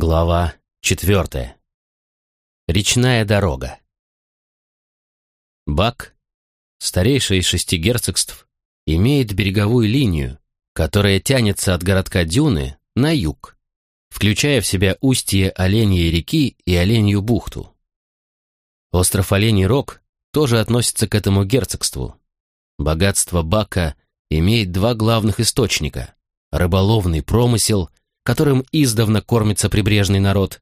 Глава четвертая. Речная дорога. Бак, старейший из шести герцогств, имеет береговую линию, которая тянется от городка Дюны на юг, включая в себя устье Оленьей реки и Оленью бухту. Остров Оленей Рог тоже относится к этому герцогству. Богатство Бака имеет два главных источника – рыболовный промысел, которым издавна кормится прибрежный народ,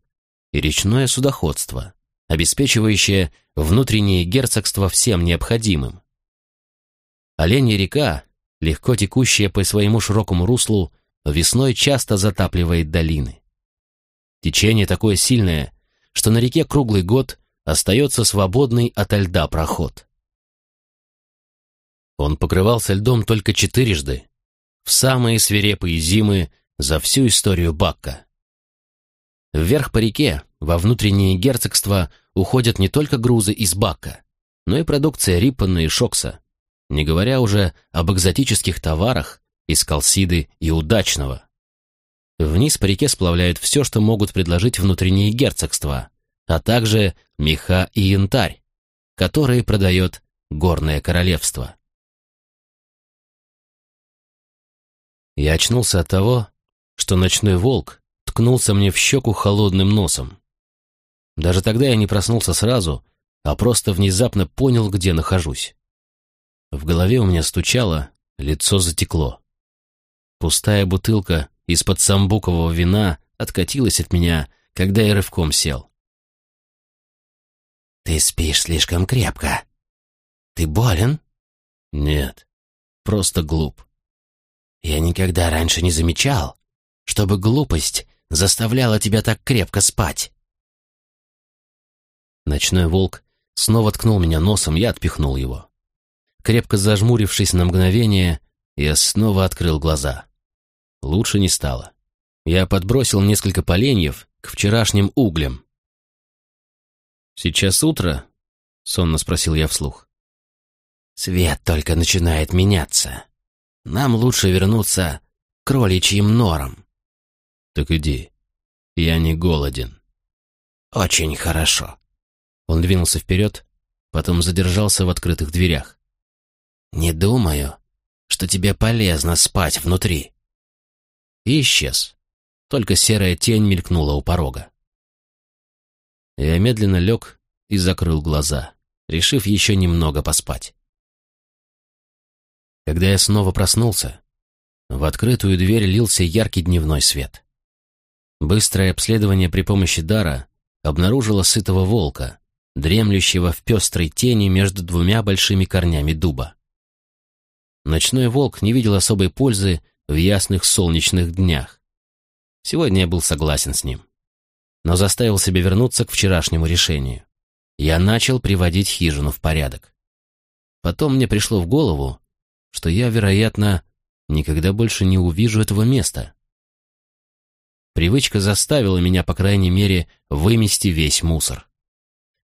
и речное судоходство, обеспечивающее внутреннее герцогство всем необходимым. Оленья река, легко текущая по своему широкому руслу, весной часто затапливает долины. Течение такое сильное, что на реке круглый год остается свободный ото льда проход. Он покрывался льдом только четырежды, в самые свирепые зимы за всю историю Бакка. Вверх по реке, во внутреннее герцогство, уходят не только грузы из Бакка, но и продукция Риппана и Шокса, не говоря уже об экзотических товарах из Калсиды и Удачного. Вниз по реке сплавляют все, что могут предложить внутренние герцогства, а также меха и янтарь, которые продает Горное Королевство. Я очнулся от того, что ночной волк ткнулся мне в щеку холодным носом. Даже тогда я не проснулся сразу, а просто внезапно понял, где нахожусь. В голове у меня стучало, лицо затекло. Пустая бутылка из-под самбукового вина откатилась от меня, когда я рывком сел. «Ты спишь слишком крепко. Ты болен?» «Нет, просто глуп». «Я никогда раньше не замечал, чтобы глупость заставляла тебя так крепко спать». Ночной волк снова ткнул меня носом, я отпихнул его. Крепко зажмурившись на мгновение, я снова открыл глаза. Лучше не стало. Я подбросил несколько поленьев к вчерашним углям. «Сейчас утро?» — сонно спросил я вслух. «Свет только начинает меняться. Нам лучше вернуться к кроличьим норам». «Так иди. Я не голоден». «Очень хорошо». Он двинулся вперед, потом задержался в открытых дверях. «Не думаю, что тебе полезно спать внутри». И исчез. Только серая тень мелькнула у порога. Я медленно лег и закрыл глаза, решив еще немного поспать. Когда я снова проснулся, в открытую дверь лился яркий дневной свет. Быстрое обследование при помощи дара обнаружило сытого волка, дремлющего в пестрой тени между двумя большими корнями дуба. Ночной волк не видел особой пользы в ясных солнечных днях. Сегодня я был согласен с ним. Но заставил себя вернуться к вчерашнему решению. Я начал приводить хижину в порядок. Потом мне пришло в голову, что я, вероятно, никогда больше не увижу этого места. Привычка заставила меня, по крайней мере, вымести весь мусор.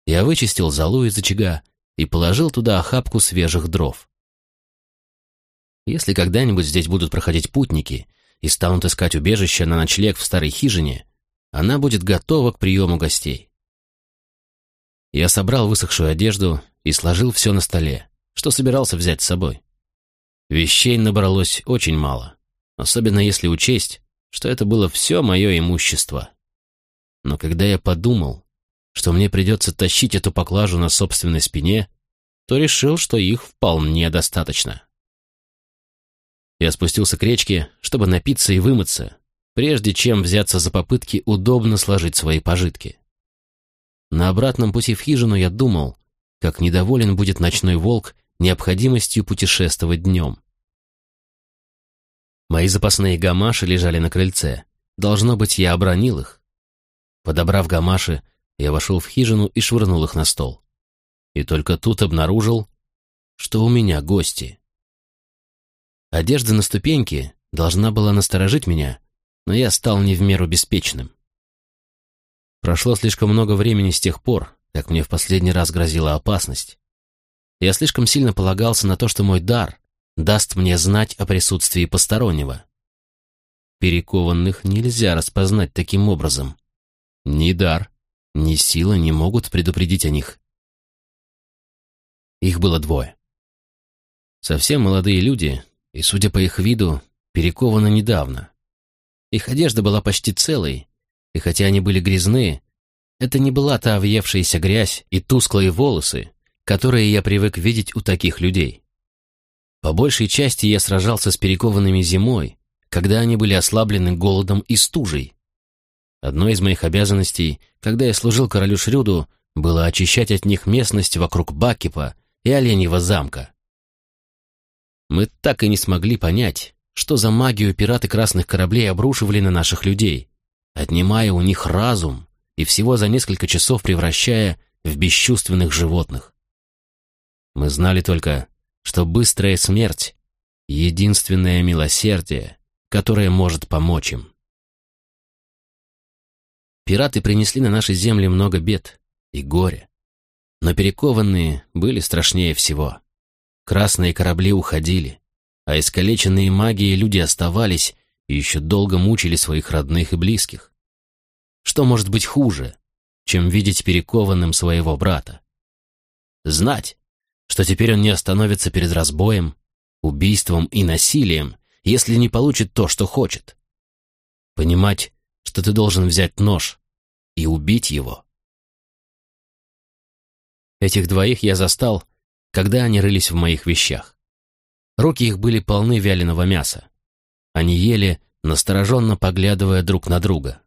Я вычистил залу из очага и положил туда охапку свежих дров. Если когда-нибудь здесь будут проходить путники и станут искать убежище на ночлег в старой хижине, она будет готова к приему гостей. Я собрал высохшую одежду и сложил все на столе, что собирался взять с собой. Вещей набралось очень мало, особенно если учесть, что это было все мое имущество. Но когда я подумал, что мне придется тащить эту поклажу на собственной спине, то решил, что их вполне достаточно. Я спустился к речке, чтобы напиться и вымыться, прежде чем взяться за попытки удобно сложить свои пожитки. На обратном пути в хижину я думал, как недоволен будет ночной волк необходимостью путешествовать днем. Мои запасные гамаши лежали на крыльце. Должно быть, я обронил их. Подобрав гамаши, я вошел в хижину и швырнул их на стол. И только тут обнаружил, что у меня гости. Одежда на ступеньке должна была насторожить меня, но я стал не в меру беспечным. Прошло слишком много времени с тех пор, как мне в последний раз грозила опасность. Я слишком сильно полагался на то, что мой дар даст мне знать о присутствии постороннего. Перекованных нельзя распознать таким образом, Ни дар, ни сила не могут предупредить о них. Их было двое. Совсем молодые люди, и, судя по их виду, перекованы недавно. Их одежда была почти целой, и хотя они были грязны, это не была та въевшаяся грязь и тусклые волосы, которые я привык видеть у таких людей. По большей части я сражался с перекованными зимой, когда они были ослаблены голодом и стужей. Одной из моих обязанностей, когда я служил королю Шрюду, было очищать от них местность вокруг Бакипа и Оленьего замка. Мы так и не смогли понять, что за магию пираты красных кораблей обрушивали на наших людей, отнимая у них разум и всего за несколько часов превращая в бесчувственных животных. Мы знали только, что быстрая смерть — единственное милосердие, которое может помочь им. Пираты принесли на наши земли много бед и горя, но перекованные были страшнее всего. Красные корабли уходили, а искалеченные магией люди оставались и еще долго мучили своих родных и близких. Что может быть хуже, чем видеть перекованным своего брата? Знать, что теперь он не остановится перед разбоем, убийством и насилием, если не получит то, что хочет. Понимать, что ты должен взять нож и убить его. Этих двоих я застал, когда они рылись в моих вещах. Руки их были полны вяленого мяса. Они ели, настороженно поглядывая друг на друга.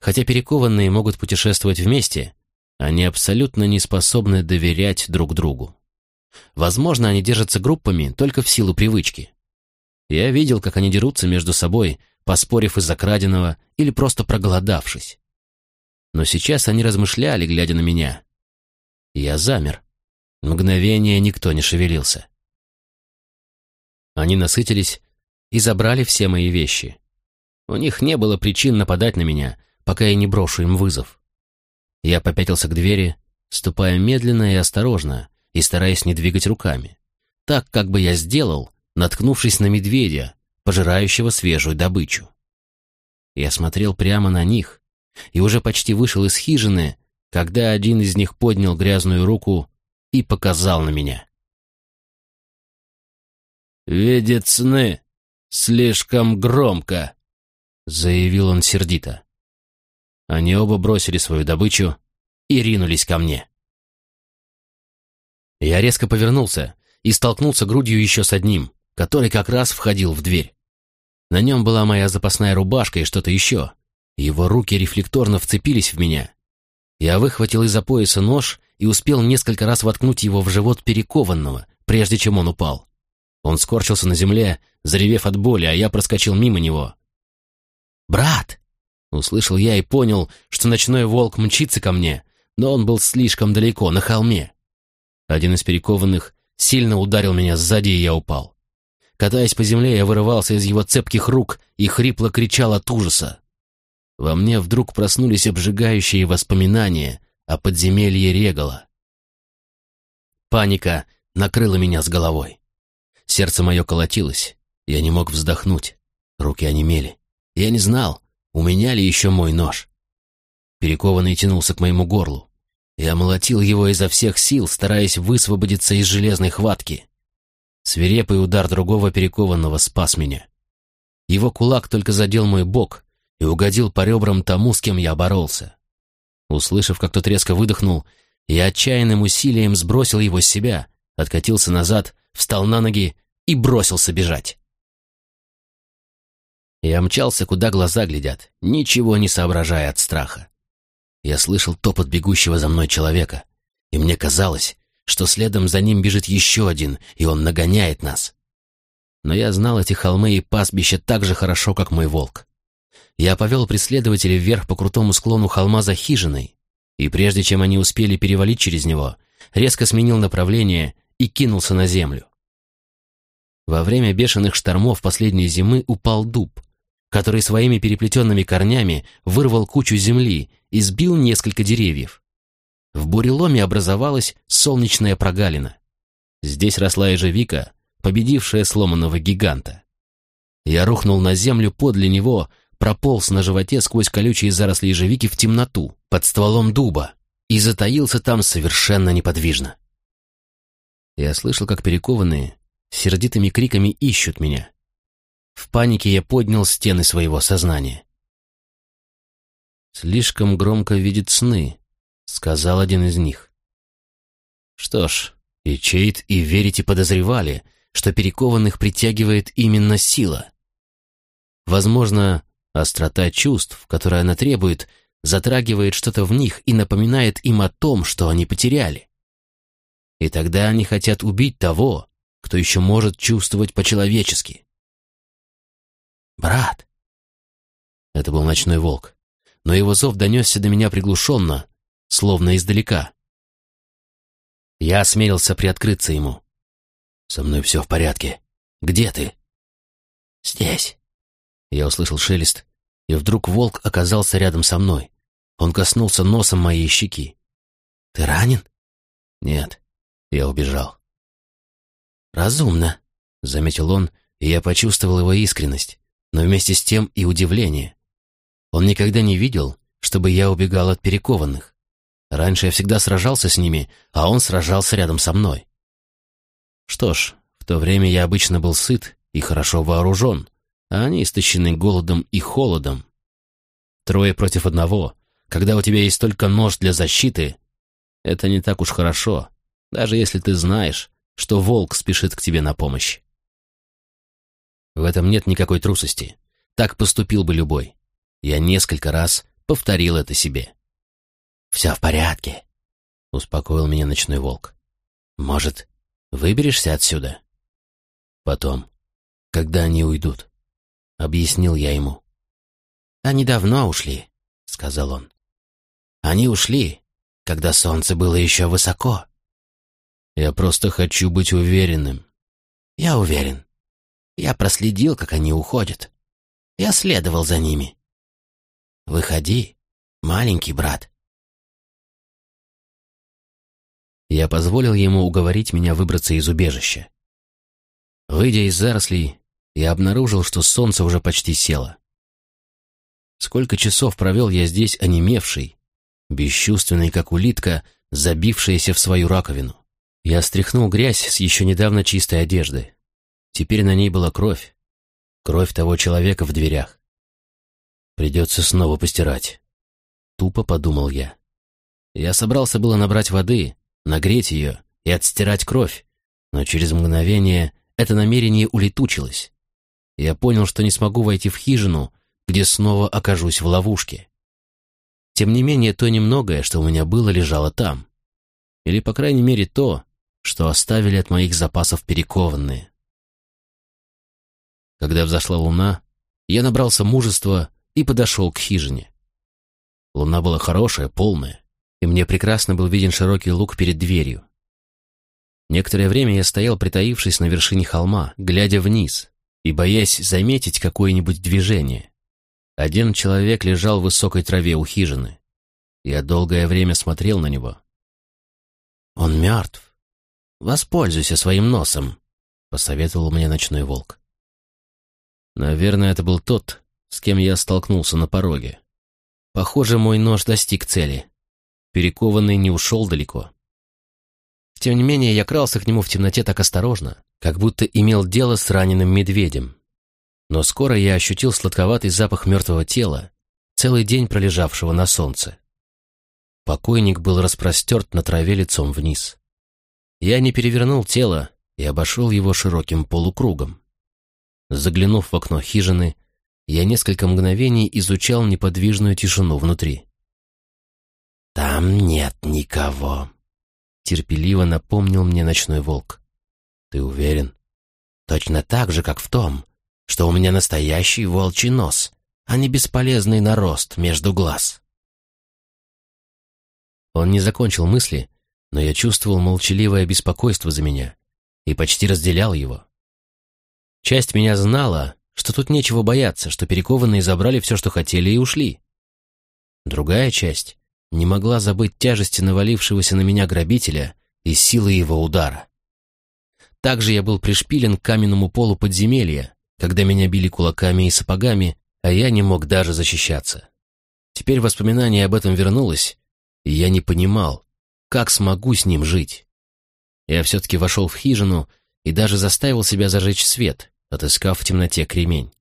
Хотя перекованные могут путешествовать вместе, они абсолютно не способны доверять друг другу. Возможно, они держатся группами только в силу привычки. Я видел, как они дерутся между собой, поспорив из-за краденого или просто проголодавшись. Но сейчас они размышляли, глядя на меня. Я замер. Мгновение никто не шевелился. Они насытились и забрали все мои вещи. У них не было причин нападать на меня, пока я не брошу им вызов. Я попятился к двери, ступая медленно и осторожно, и стараясь не двигать руками. Так, как бы я сделал, наткнувшись на медведя, пожирающего свежую добычу. Я смотрел прямо на них и уже почти вышел из хижины, когда один из них поднял грязную руку и показал на меня. «Видит сны слишком громко», — заявил он сердито. Они оба бросили свою добычу и ринулись ко мне. Я резко повернулся и столкнулся грудью еще с одним, который как раз входил в дверь. На нем была моя запасная рубашка и что-то еще. Его руки рефлекторно вцепились в меня. Я выхватил из-за пояса нож и успел несколько раз воткнуть его в живот перекованного, прежде чем он упал. Он скорчился на земле, заревев от боли, а я проскочил мимо него. «Брат!» — услышал я и понял, что ночной волк мчится ко мне, но он был слишком далеко, на холме. Один из перекованных сильно ударил меня сзади, и я упал. Катаясь по земле, я вырывался из его цепких рук и хрипло кричал от ужаса. Во мне вдруг проснулись обжигающие воспоминания о подземелье Регала. Паника накрыла меня с головой. Сердце мое колотилось, я не мог вздохнуть, руки онемели. Я не знал, у меня ли еще мой нож. Перекованный тянулся к моему горлу. Я молотил его изо всех сил, стараясь высвободиться из железной хватки. Свирепый удар другого перекованного спас меня. Его кулак только задел мой бок и угодил по ребрам тому, с кем я боролся. Услышав, как тот резко выдохнул, я отчаянным усилием сбросил его с себя, откатился назад, встал на ноги и бросился бежать. Я мчался, куда глаза глядят, ничего не соображая от страха. Я слышал топот бегущего за мной человека, и мне казалось, что следом за ним бежит еще один, и он нагоняет нас. Но я знал эти холмы и пастбища так же хорошо, как мой волк. Я повел преследователей вверх по крутому склону холма за хижиной, и прежде чем они успели перевалить через него, резко сменил направление и кинулся на землю. Во время бешеных штормов последней зимы упал дуб, который своими переплетенными корнями вырвал кучу земли и сбил несколько деревьев. В буреломе образовалась солнечная прогалина. Здесь росла ежевика, победившая сломанного гиганта. Я рухнул на землю подле него, прополз на животе сквозь колючие заросли ежевики в темноту, под стволом дуба, и затаился там совершенно неподвижно. Я слышал, как перекованные, сердитыми криками ищут меня. В панике я поднял стены своего сознания. «Слишком громко видит сны», — сказал один из них. Что ж, и Чейт, и Верите подозревали, что перекованных притягивает именно сила. Возможно, острота чувств, которая она требует, затрагивает что-то в них и напоминает им о том, что они потеряли. И тогда они хотят убить того, кто еще может чувствовать по-человечески. «Брат!» Это был ночной волк, но его зов донесся до меня приглушенно, словно издалека. Я осмелился приоткрыться ему. «Со мной все в порядке. Где ты?» «Здесь». Я услышал шелест, и вдруг волк оказался рядом со мной. Он коснулся носом моей щеки. «Ты ранен?» «Нет, я убежал». «Разумно», — заметил он, и я почувствовал его искренность, но вместе с тем и удивление. Он никогда не видел, чтобы я убегал от перекованных. Раньше я всегда сражался с ними, а он сражался рядом со мной. Что ж, в то время я обычно был сыт и хорошо вооружен, а они истощены голодом и холодом. Трое против одного, когда у тебя есть только нож для защиты, это не так уж хорошо, даже если ты знаешь, что волк спешит к тебе на помощь. В этом нет никакой трусости. Так поступил бы любой. Я несколько раз повторил это себе. «Все в порядке», — успокоил меня ночной волк. «Может, выберешься отсюда?» «Потом, когда они уйдут», — объяснил я ему. «Они давно ушли», — сказал он. «Они ушли, когда солнце было еще высоко». «Я просто хочу быть уверенным». «Я уверен. Я проследил, как они уходят. Я следовал за ними. Выходи, маленький брат». Я позволил ему уговорить меня выбраться из убежища. Выйдя из зарослей, я обнаружил, что солнце уже почти село. Сколько часов провел я здесь онемевший, бесчувственный, как улитка, забившаяся в свою раковину. Я стряхнул грязь с еще недавно чистой одежды. Теперь на ней была кровь. Кровь того человека в дверях. Придется снова постирать. Тупо подумал я. Я собрался было набрать воды, нагреть ее и отстирать кровь, но через мгновение это намерение улетучилось. Я понял, что не смогу войти в хижину, где снова окажусь в ловушке. Тем не менее, то немногое, что у меня было, лежало там. Или, по крайней мере, то, что оставили от моих запасов перекованные. Когда взошла луна, я набрался мужества и подошел к хижине. Луна была хорошая, полная и мне прекрасно был виден широкий луг перед дверью. Некоторое время я стоял, притаившись на вершине холма, глядя вниз и боясь заметить какое-нибудь движение. Один человек лежал в высокой траве у хижины. Я долгое время смотрел на него. «Он мертв. Воспользуйся своим носом», — посоветовал мне ночной волк. Наверное, это был тот, с кем я столкнулся на пороге. Похоже, мой нож достиг цели перекованный не ушел далеко. Тем не менее, я крался к нему в темноте так осторожно, как будто имел дело с раненым медведем. Но скоро я ощутил сладковатый запах мертвого тела, целый день пролежавшего на солнце. Покойник был распростерт на траве лицом вниз. Я не перевернул тело и обошел его широким полукругом. Заглянув в окно хижины, я несколько мгновений изучал неподвижную тишину внутри. «Там нет никого», — терпеливо напомнил мне ночной волк. «Ты уверен?» «Точно так же, как в том, что у меня настоящий волчий нос, а не бесполезный нарост между глаз». Он не закончил мысли, но я чувствовал молчаливое беспокойство за меня и почти разделял его. Часть меня знала, что тут нечего бояться, что перекованные забрали все, что хотели, и ушли. Другая часть не могла забыть тяжести навалившегося на меня грабителя и силы его удара. Также я был пришпилен к каменному полу подземелья, когда меня били кулаками и сапогами, а я не мог даже защищаться. Теперь воспоминание об этом вернулось, и я не понимал, как смогу с ним жить. Я все-таки вошел в хижину и даже заставил себя зажечь свет, отыскав в темноте кремень.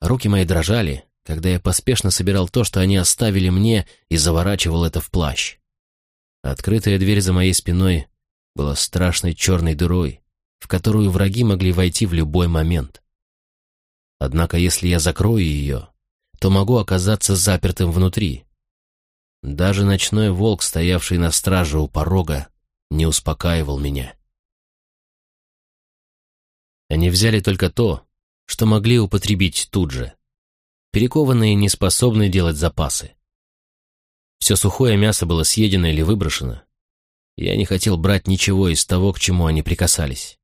Руки мои дрожали, когда я поспешно собирал то, что они оставили мне, и заворачивал это в плащ. Открытая дверь за моей спиной была страшной черной дырой, в которую враги могли войти в любой момент. Однако если я закрою ее, то могу оказаться запертым внутри. Даже ночной волк, стоявший на страже у порога, не успокаивал меня. Они взяли только то, что могли употребить тут же. Перекованные не способны делать запасы. Все сухое мясо было съедено или выброшено. Я не хотел брать ничего из того, к чему они прикасались.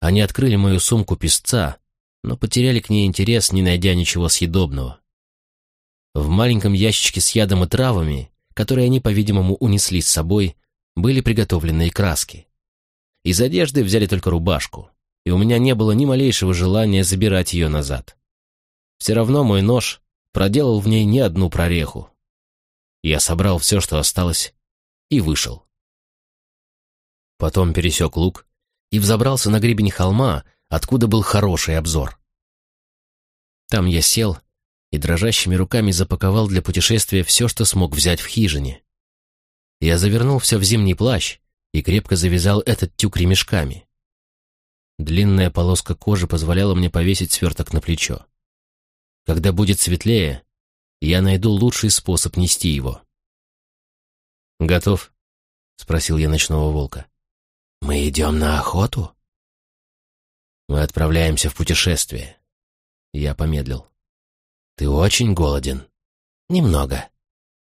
Они открыли мою сумку песца, но потеряли к ней интерес, не найдя ничего съедобного. В маленьком ящичке с ядом и травами, которые они, по-видимому, унесли с собой, были приготовленные краски. Из одежды взяли только рубашку, и у меня не было ни малейшего желания забирать ее назад. Все равно мой нож проделал в ней не одну прореху. Я собрал все, что осталось, и вышел. Потом пересек луг и взобрался на гребень холма, откуда был хороший обзор. Там я сел и дрожащими руками запаковал для путешествия все, что смог взять в хижине. Я завернул все в зимний плащ и крепко завязал этот тюк ремешками. Длинная полоска кожи позволяла мне повесить сверток на плечо. Когда будет светлее, я найду лучший способ нести его. «Готов?» — спросил я ночного волка. «Мы идем на охоту?» «Мы отправляемся в путешествие». Я помедлил. «Ты очень голоден?» «Немного.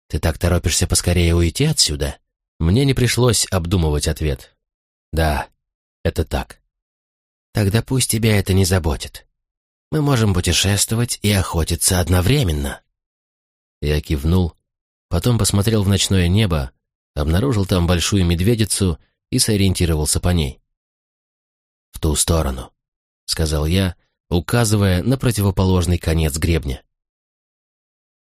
Ты так торопишься поскорее уйти отсюда?» Мне не пришлось обдумывать ответ. «Да, это так». «Тогда пусть тебя это не заботит. Мы можем путешествовать и охотиться одновременно». Я кивнул, потом посмотрел в ночное небо, обнаружил там большую медведицу и сориентировался по ней. «В ту сторону», — сказал я, указывая на противоположный конец гребня.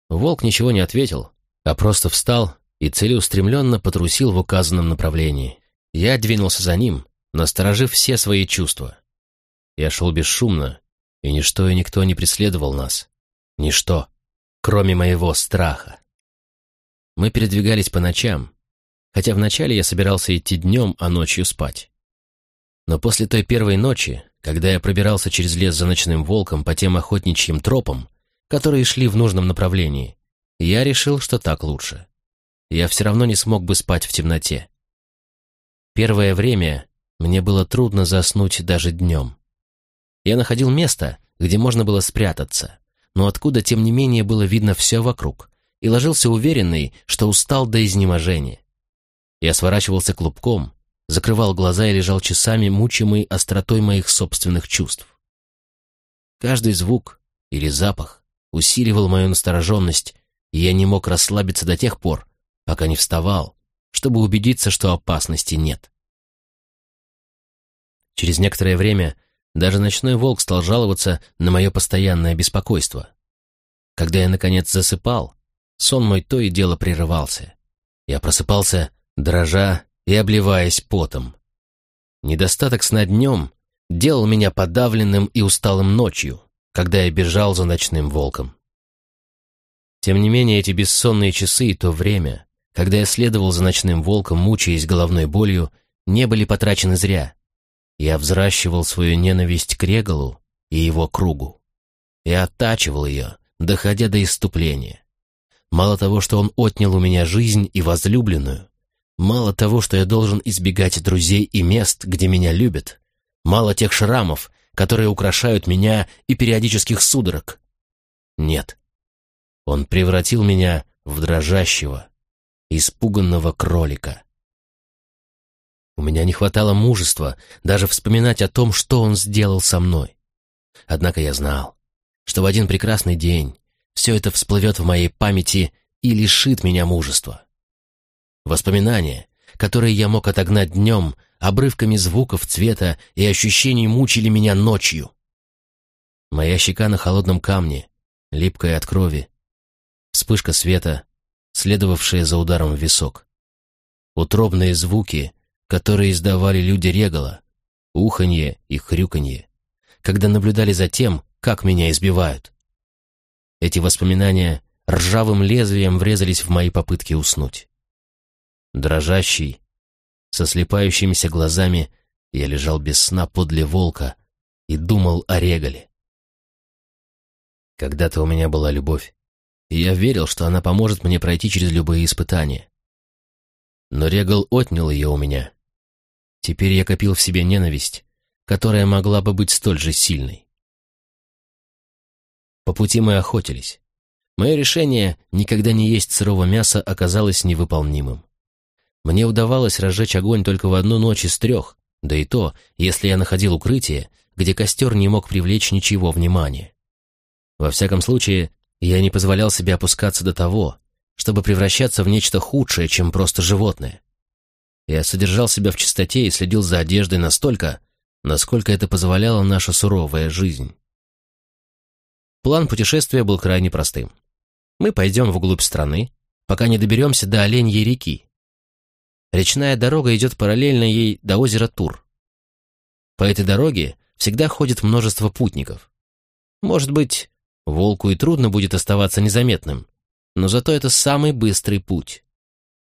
Волк ничего не ответил, а просто встал и целеустремленно потрусил в указанном направлении. Я двинулся за ним, насторожив все свои чувства. Я шел бесшумно, и ничто и никто не преследовал нас. Ничто, кроме моего страха. Мы передвигались по ночам, хотя вначале я собирался идти днем, а ночью спать. Но после той первой ночи, когда я пробирался через лес за ночным волком по тем охотничьим тропам, которые шли в нужном направлении, я решил, что так лучше. Я все равно не смог бы спать в темноте. Первое время мне было трудно заснуть даже днем. Я находил место, где можно было спрятаться, но откуда, тем не менее, было видно все вокруг, и ложился уверенный, что устал до изнеможения. Я сворачивался клубком, закрывал глаза и лежал часами, мучимый остротой моих собственных чувств. Каждый звук или запах усиливал мою настороженность, и я не мог расслабиться до тех пор, пока не вставал, чтобы убедиться, что опасности нет. Через некоторое время даже ночной волк стал жаловаться на мое постоянное беспокойство. Когда я, наконец, засыпал, сон мой то и дело прерывался. Я просыпался дрожа и обливаясь потом. Недостаток сна днем делал меня подавленным и усталым ночью, когда я бежал за ночным волком. Тем не менее, эти бессонные часы и то время, когда я следовал за ночным волком, мучаясь головной болью, не были потрачены зря. Я взращивал свою ненависть к Регалу и его кругу. И оттачивал ее, доходя до иступления. Мало того, что он отнял у меня жизнь и возлюбленную, Мало того, что я должен избегать друзей и мест, где меня любят, мало тех шрамов, которые украшают меня и периодических судорог. Нет. Он превратил меня в дрожащего, испуганного кролика. У меня не хватало мужества даже вспоминать о том, что он сделал со мной. Однако я знал, что в один прекрасный день все это всплывет в моей памяти и лишит меня мужества. Воспоминания, которые я мог отогнать днем, обрывками звуков, цвета и ощущений мучили меня ночью. Моя щека на холодном камне, липкая от крови, вспышка света, следовавшая за ударом в висок. Утробные звуки, которые издавали люди Регала, уханье и хрюканье, когда наблюдали за тем, как меня избивают. Эти воспоминания ржавым лезвием врезались в мои попытки уснуть. Дрожащий, со слепающимися глазами, я лежал без сна подле волка и думал о Регале. Когда-то у меня была любовь, и я верил, что она поможет мне пройти через любые испытания. Но Регал отнял ее у меня. Теперь я копил в себе ненависть, которая могла бы быть столь же сильной. По пути мы охотились. Мое решение никогда не есть сырого мяса оказалось невыполнимым. Мне удавалось разжечь огонь только в одну ночь из трех, да и то, если я находил укрытие, где костер не мог привлечь ничего внимания. Во всяком случае, я не позволял себе опускаться до того, чтобы превращаться в нечто худшее, чем просто животное. Я содержал себя в чистоте и следил за одеждой настолько, насколько это позволяла наша суровая жизнь. План путешествия был крайне простым. Мы пойдем вглубь страны, пока не доберемся до Оленьей реки. Речная дорога идет параллельно ей до озера Тур. По этой дороге всегда ходит множество путников. Может быть, волку и трудно будет оставаться незаметным, но зато это самый быстрый путь.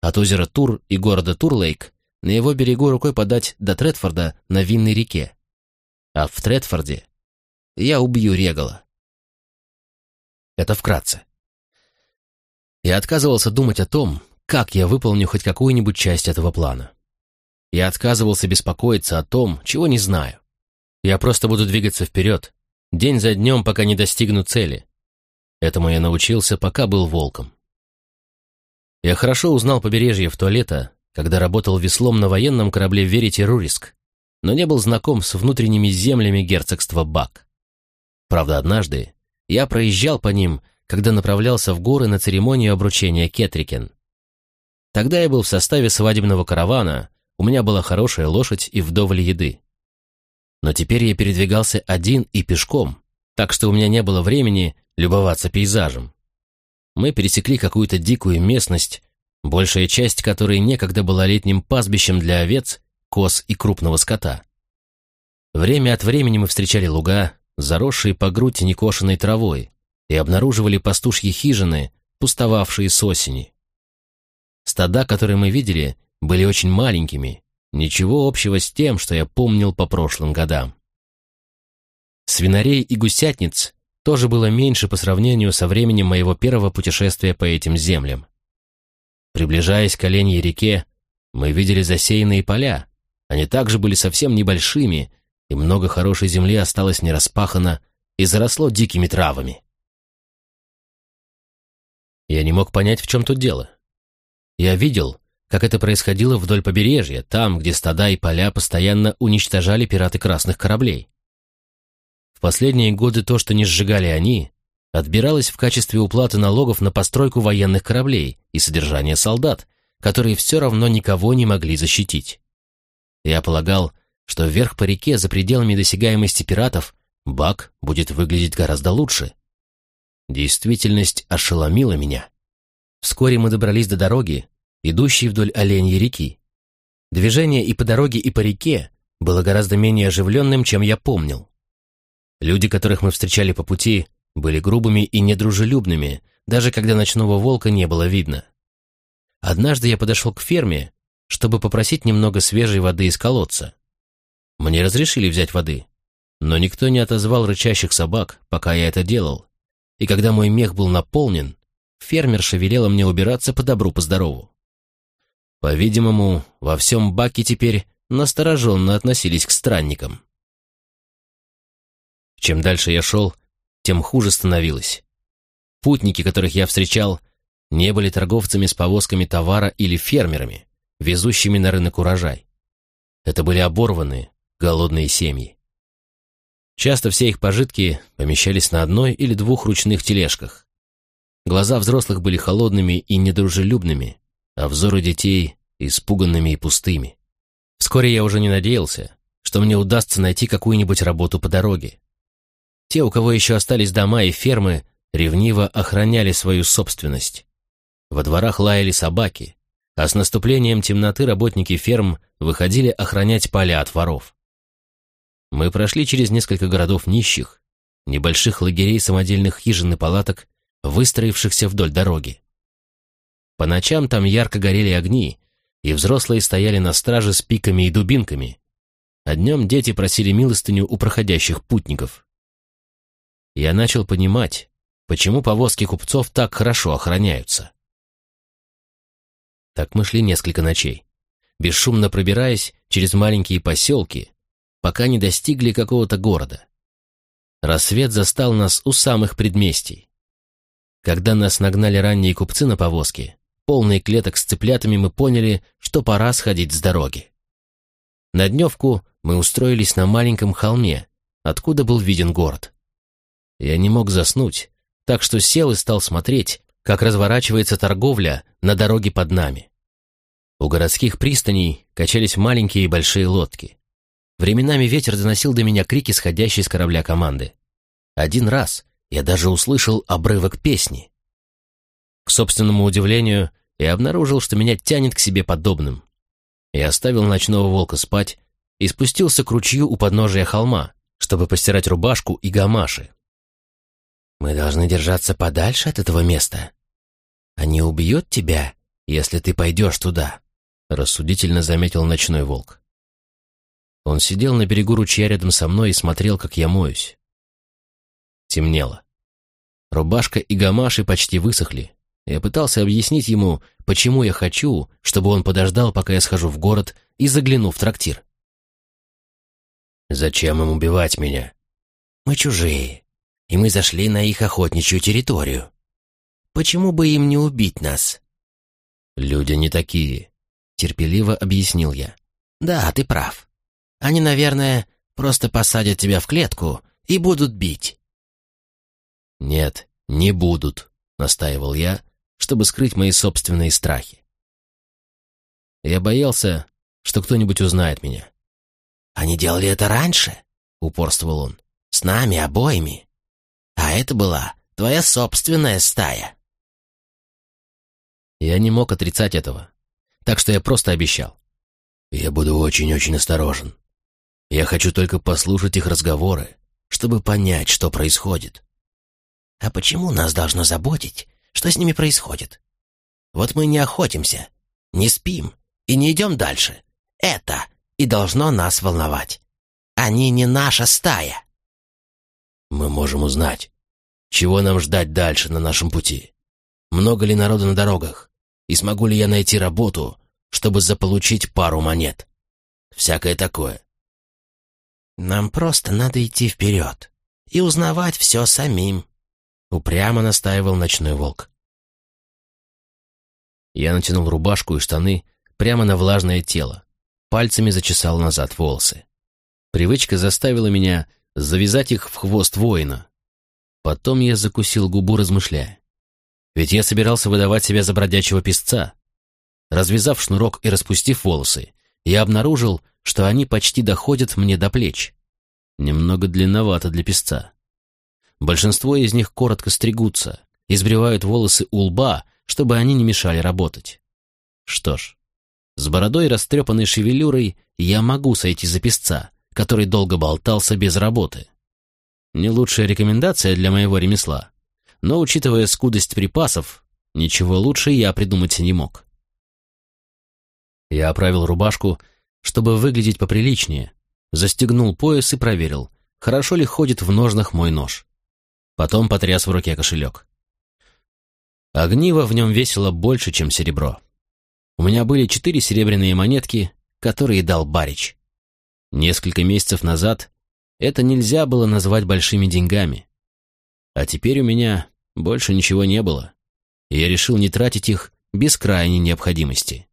От озера Тур и города Турлейк на его берегу рукой подать до Тредфорда на Винной реке. А в Тредфорде я убью Регала. Это вкратце. Я отказывался думать о том, как я выполню хоть какую-нибудь часть этого плана. Я отказывался беспокоиться о том, чего не знаю. Я просто буду двигаться вперед, день за днем, пока не достигну цели. Этому я научился, пока был волком. Я хорошо узнал побережье в то лето, когда работал веслом на военном корабле «Верите Руриск», но не был знаком с внутренними землями герцогства Бак. Правда, однажды я проезжал по ним, когда направлялся в горы на церемонию обручения Кетрикен. Тогда я был в составе свадебного каравана, у меня была хорошая лошадь и вдоволь еды. Но теперь я передвигался один и пешком, так что у меня не было времени любоваться пейзажем. Мы пересекли какую-то дикую местность, большая часть которой некогда была летним пастбищем для овец, коз и крупного скота. Время от времени мы встречали луга, заросшие по грудь некошенной травой, и обнаруживали пастушьи хижины, пустовавшие с осени. Стада, которые мы видели, были очень маленькими, ничего общего с тем, что я помнил по прошлым годам. Свинарей и гусятниц тоже было меньше по сравнению со временем моего первого путешествия по этим землям. Приближаясь к Оленьей реке, мы видели засеянные поля, они также были совсем небольшими, и много хорошей земли осталось нераспахано и заросло дикими травами. Я не мог понять, в чем тут дело. Я видел, как это происходило вдоль побережья, там, где стада и поля постоянно уничтожали пираты красных кораблей. В последние годы то, что не сжигали они, отбиралось в качестве уплаты налогов на постройку военных кораблей и содержание солдат, которые все равно никого не могли защитить. Я полагал, что вверх по реке за пределами досягаемости пиратов Бак будет выглядеть гораздо лучше. Действительность ошеломила меня. Вскоре мы добрались до дороги, идущей вдоль Оленьей реки. Движение и по дороге, и по реке было гораздо менее оживленным, чем я помнил. Люди, которых мы встречали по пути, были грубыми и недружелюбными, даже когда ночного волка не было видно. Однажды я подошел к ферме, чтобы попросить немного свежей воды из колодца. Мне разрешили взять воды, но никто не отозвал рычащих собак, пока я это делал. И когда мой мех был наполнен, фермерша велела мне убираться по добру, по здорову. По-видимому, во всем баке теперь настороженно относились к странникам. Чем дальше я шел, тем хуже становилось. Путники, которых я встречал, не были торговцами с повозками товара или фермерами, везущими на рынок урожай. Это были оборванные, голодные семьи. Часто все их пожитки помещались на одной или двух ручных тележках. Глаза взрослых были холодными и недружелюбными, а взоры детей — испуганными и пустыми. Вскоре я уже не надеялся, что мне удастся найти какую-нибудь работу по дороге. Те, у кого еще остались дома и фермы, ревниво охраняли свою собственность. Во дворах лаяли собаки, а с наступлением темноты работники ферм выходили охранять поля от воров. Мы прошли через несколько городов нищих, небольших лагерей самодельных хижин и палаток, выстроившихся вдоль дороги. По ночам там ярко горели огни, и взрослые стояли на страже с пиками и дубинками, а днем дети просили милостыню у проходящих путников. Я начал понимать, почему повозки купцов так хорошо охраняются. Так мы шли несколько ночей, бесшумно пробираясь через маленькие поселки, пока не достигли какого-то города. Рассвет застал нас у самых предместий. Когда нас нагнали ранние купцы на повозке, полные клеток с цыплятами, мы поняли, что пора сходить с дороги. На дневку мы устроились на маленьком холме, откуда был виден город. Я не мог заснуть, так что сел и стал смотреть, как разворачивается торговля на дороге под нами. У городских пристаней качались маленькие и большие лодки. Временами ветер доносил до меня крики, сходящие с корабля команды. Один раз я даже услышал обрывок песни. К собственному удивлению, я обнаружил, что меня тянет к себе подобным. Я оставил ночного волка спать и спустился к ручью у подножия холма, чтобы постирать рубашку и гамаши. Мы должны держаться подальше от этого места. Они убьют тебя, если ты пойдешь туда», — рассудительно заметил ночной волк. Он сидел на берегу ручья рядом со мной и смотрел, как я моюсь. Темнело. Рубашка и гамаши почти высохли. Я пытался объяснить ему, почему я хочу, чтобы он подождал, пока я схожу в город и загляну в трактир. «Зачем им убивать меня?» «Мы чужие и мы зашли на их охотничью территорию. Почему бы им не убить нас?» «Люди не такие», — терпеливо объяснил я. «Да, ты прав. Они, наверное, просто посадят тебя в клетку и будут бить». «Нет, не будут», — настаивал я, чтобы скрыть мои собственные страхи. Я боялся, что кто-нибудь узнает меня. «Они делали это раньше», — упорствовал он. «С нами обоими». Это была твоя собственная стая. Я не мог отрицать этого, так что я просто обещал. Я буду очень-очень осторожен. Я хочу только послушать их разговоры, чтобы понять, что происходит. А почему нас должно заботить, что с ними происходит? Вот мы не охотимся, не спим и не идем дальше. Это и должно нас волновать. Они не наша стая. Мы можем узнать, чего нам ждать дальше на нашем пути. Много ли народу на дорогах? И смогу ли я найти работу, чтобы заполучить пару монет? Всякое такое. Нам просто надо идти вперед и узнавать все самим, упрямо настаивал ночной волк. Я натянул рубашку и штаны прямо на влажное тело, пальцами зачесал назад волосы. Привычка заставила меня завязать их в хвост воина. Потом я закусил губу, размышляя. Ведь я собирался выдавать себя за бродячего песца. Развязав шнурок и распустив волосы, я обнаружил, что они почти доходят мне до плеч. Немного длинновато для песца. Большинство из них коротко стригутся, избривают волосы у лба, чтобы они не мешали работать. Что ж, с бородой и растрепанной шевелюрой я могу сойти за песца, который долго болтался без работы. Не лучшая рекомендация для моего ремесла, но, учитывая скудость припасов, ничего лучше я придумать не мог. Я оправил рубашку, чтобы выглядеть поприличнее, застегнул пояс и проверил, хорошо ли ходит в ножнах мой нож. Потом потряс в руке кошелек. Огниво в нем весило больше, чем серебро. У меня были четыре серебряные монетки, которые дал Барич. Несколько месяцев назад это нельзя было назвать большими деньгами. А теперь у меня больше ничего не было, и я решил не тратить их без крайней необходимости.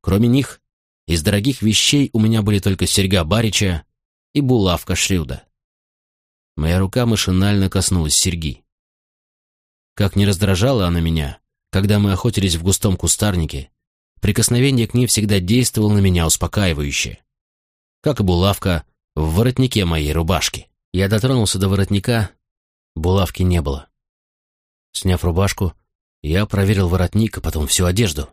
Кроме них, из дорогих вещей у меня были только серьга Барича и булавка Шрюда. Моя рука машинально коснулась серьги. Как не раздражала она меня, когда мы охотились в густом кустарнике, прикосновение к ней всегда действовало на меня успокаивающе как и булавка в воротнике моей рубашки. Я дотронулся до воротника, булавки не было. Сняв рубашку, я проверил воротник, а потом всю одежду.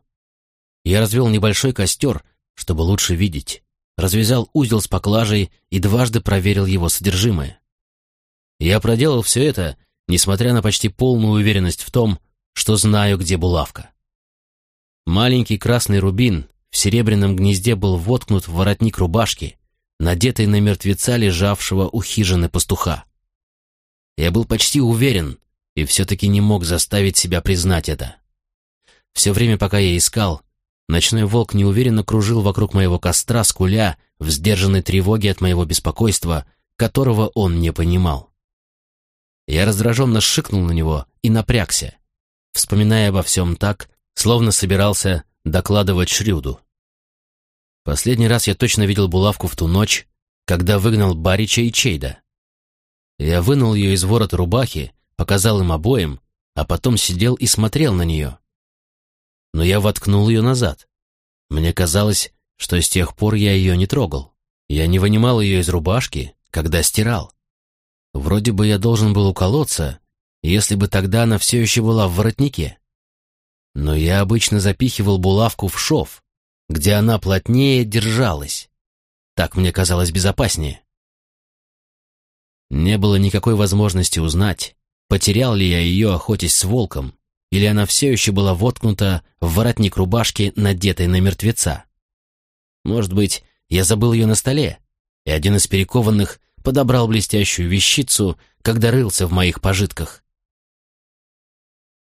Я развел небольшой костер, чтобы лучше видеть, развязал узел с поклажей и дважды проверил его содержимое. Я проделал все это, несмотря на почти полную уверенность в том, что знаю, где булавка. Маленький красный рубин в серебряном гнезде был воткнут в воротник рубашки, надетой на мертвеца, лежавшего у хижины пастуха. Я был почти уверен и все-таки не мог заставить себя признать это. Все время, пока я искал, ночной волк неуверенно кружил вокруг моего костра, скуля в сдержанной тревоге от моего беспокойства, которого он не понимал. Я раздраженно шикнул на него и напрягся, вспоминая обо всем так, словно собирался докладывать Шрюду. Последний раз я точно видел булавку в ту ночь, когда выгнал Барича и Чейда. Я вынул ее из ворота рубахи, показал им обоим, а потом сидел и смотрел на нее. Но я воткнул ее назад. Мне казалось, что с тех пор я ее не трогал. Я не вынимал ее из рубашки, когда стирал. Вроде бы я должен был уколоться, если бы тогда она все еще была в воротнике. Но я обычно запихивал булавку в шов, где она плотнее держалась. Так мне казалось безопаснее. Не было никакой возможности узнать, потерял ли я ее, охотясь с волком, или она все еще была воткнута в воротник рубашки, надетой на мертвеца. Может быть, я забыл ее на столе, и один из перекованных подобрал блестящую вещицу, когда рылся в моих пожитках.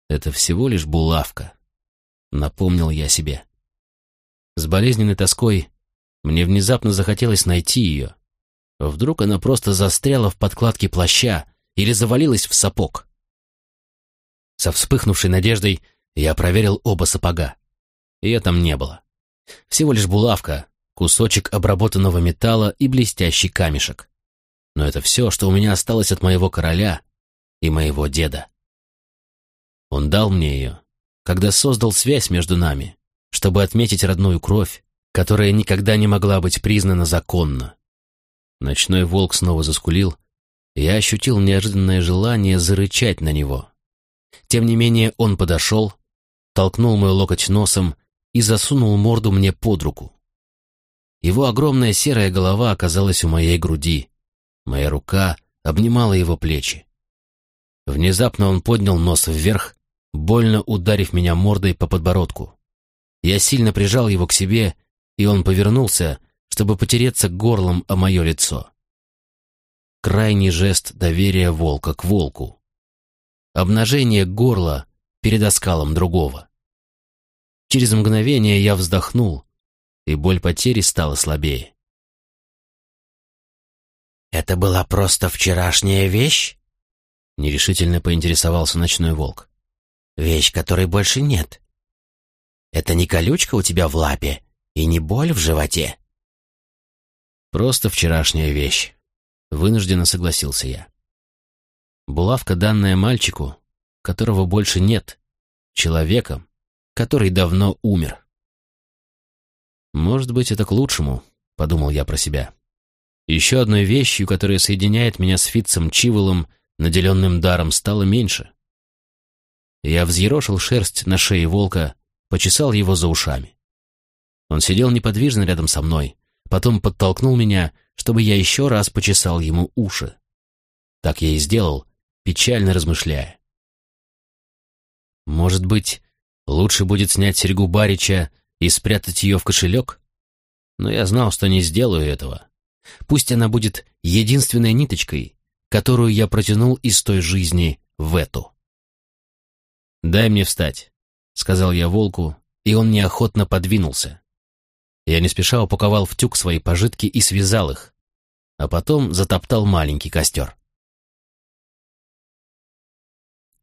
Это всего лишь булавка, напомнил я себе. С болезненной тоской мне внезапно захотелось найти ее. Вдруг она просто застряла в подкладке плаща или завалилась в сапог. Со вспыхнувшей надеждой я проверил оба сапога. Ее там не было. Всего лишь булавка, кусочек обработанного металла и блестящий камешек. Но это все, что у меня осталось от моего короля и моего деда. Он дал мне ее, когда создал связь между нами, чтобы отметить родную кровь, которая никогда не могла быть признана законно. Ночной волк снова заскулил, и я ощутил неожиданное желание зарычать на него. Тем не менее он подошел, толкнул мой локоть носом и засунул морду мне под руку. Его огромная серая голова оказалась у моей груди. Моя рука обнимала его плечи. Внезапно он поднял нос вверх больно ударив меня мордой по подбородку. Я сильно прижал его к себе, и он повернулся, чтобы потереться горлом о мое лицо. Крайний жест доверия волка к волку. Обнажение горла перед оскалом другого. Через мгновение я вздохнул, и боль потери стала слабее. «Это была просто вчерашняя вещь?» Нерешительно поинтересовался ночной волк. Вещь, которой больше нет. Это не колючка у тебя в лапе и не боль в животе. Просто вчерашняя вещь. Вынужденно согласился я. Булавка, данная мальчику, которого больше нет, человеком, который давно умер. Может быть, это к лучшему, подумал я про себя. Еще одной вещью, которая соединяет меня с Фитцем Чиволом, наделенным даром, стало меньше. Я взъерошил шерсть на шее волка, почесал его за ушами. Он сидел неподвижно рядом со мной, потом подтолкнул меня, чтобы я еще раз почесал ему уши. Так я и сделал, печально размышляя. Может быть, лучше будет снять серьгу Барича и спрятать ее в кошелек? Но я знал, что не сделаю этого. Пусть она будет единственной ниточкой, которую я протянул из той жизни в эту. «Дай мне встать», — сказал я волку, и он неохотно подвинулся. Я не спеша упаковал в тюк свои пожитки и связал их, а потом затоптал маленький костер.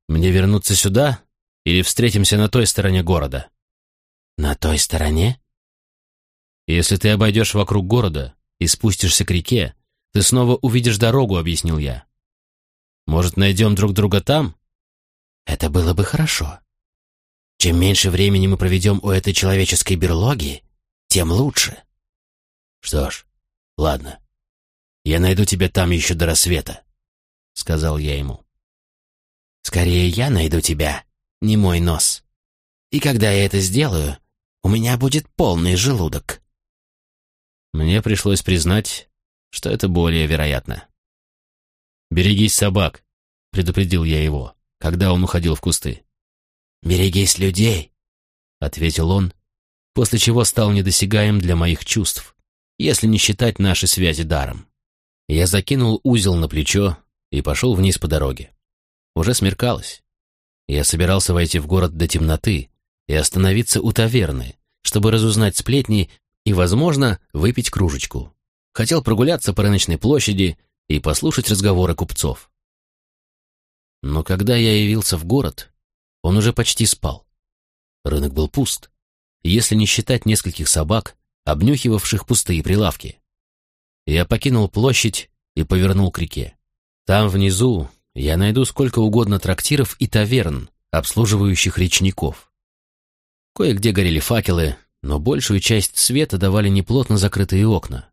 «Мне вернуться сюда или встретимся на той стороне города?» «На той стороне?» «Если ты обойдешь вокруг города и спустишься к реке, ты снова увидишь дорогу», — объяснил я. «Может, найдем друг друга там?» Это было бы хорошо. Чем меньше времени мы проведем у этой человеческой берлоги, тем лучше. Что ж, ладно. Я найду тебя там еще до рассвета, сказал я ему. Скорее я найду тебя, не мой нос. И когда я это сделаю, у меня будет полный желудок. Мне пришлось признать, что это более вероятно. «Берегись собак», — предупредил я его, когда он уходил в кусты. «Берегись людей», — ответил он, после чего стал недосягаем для моих чувств, если не считать наши связи даром. Я закинул узел на плечо и пошел вниз по дороге. Уже смеркалось. Я собирался войти в город до темноты и остановиться у таверны, чтобы разузнать сплетни и, возможно, выпить кружечку. Хотел прогуляться по рыночной площади и послушать разговоры купцов. Но когда я явился в город, он уже почти спал. Рынок был пуст если не считать нескольких собак, обнюхивавших пустые прилавки. Я покинул площадь и повернул к реке. Там внизу я найду сколько угодно трактиров и таверн, обслуживающих речников. Кое-где горели факелы, но большую часть света давали неплотно закрытые окна.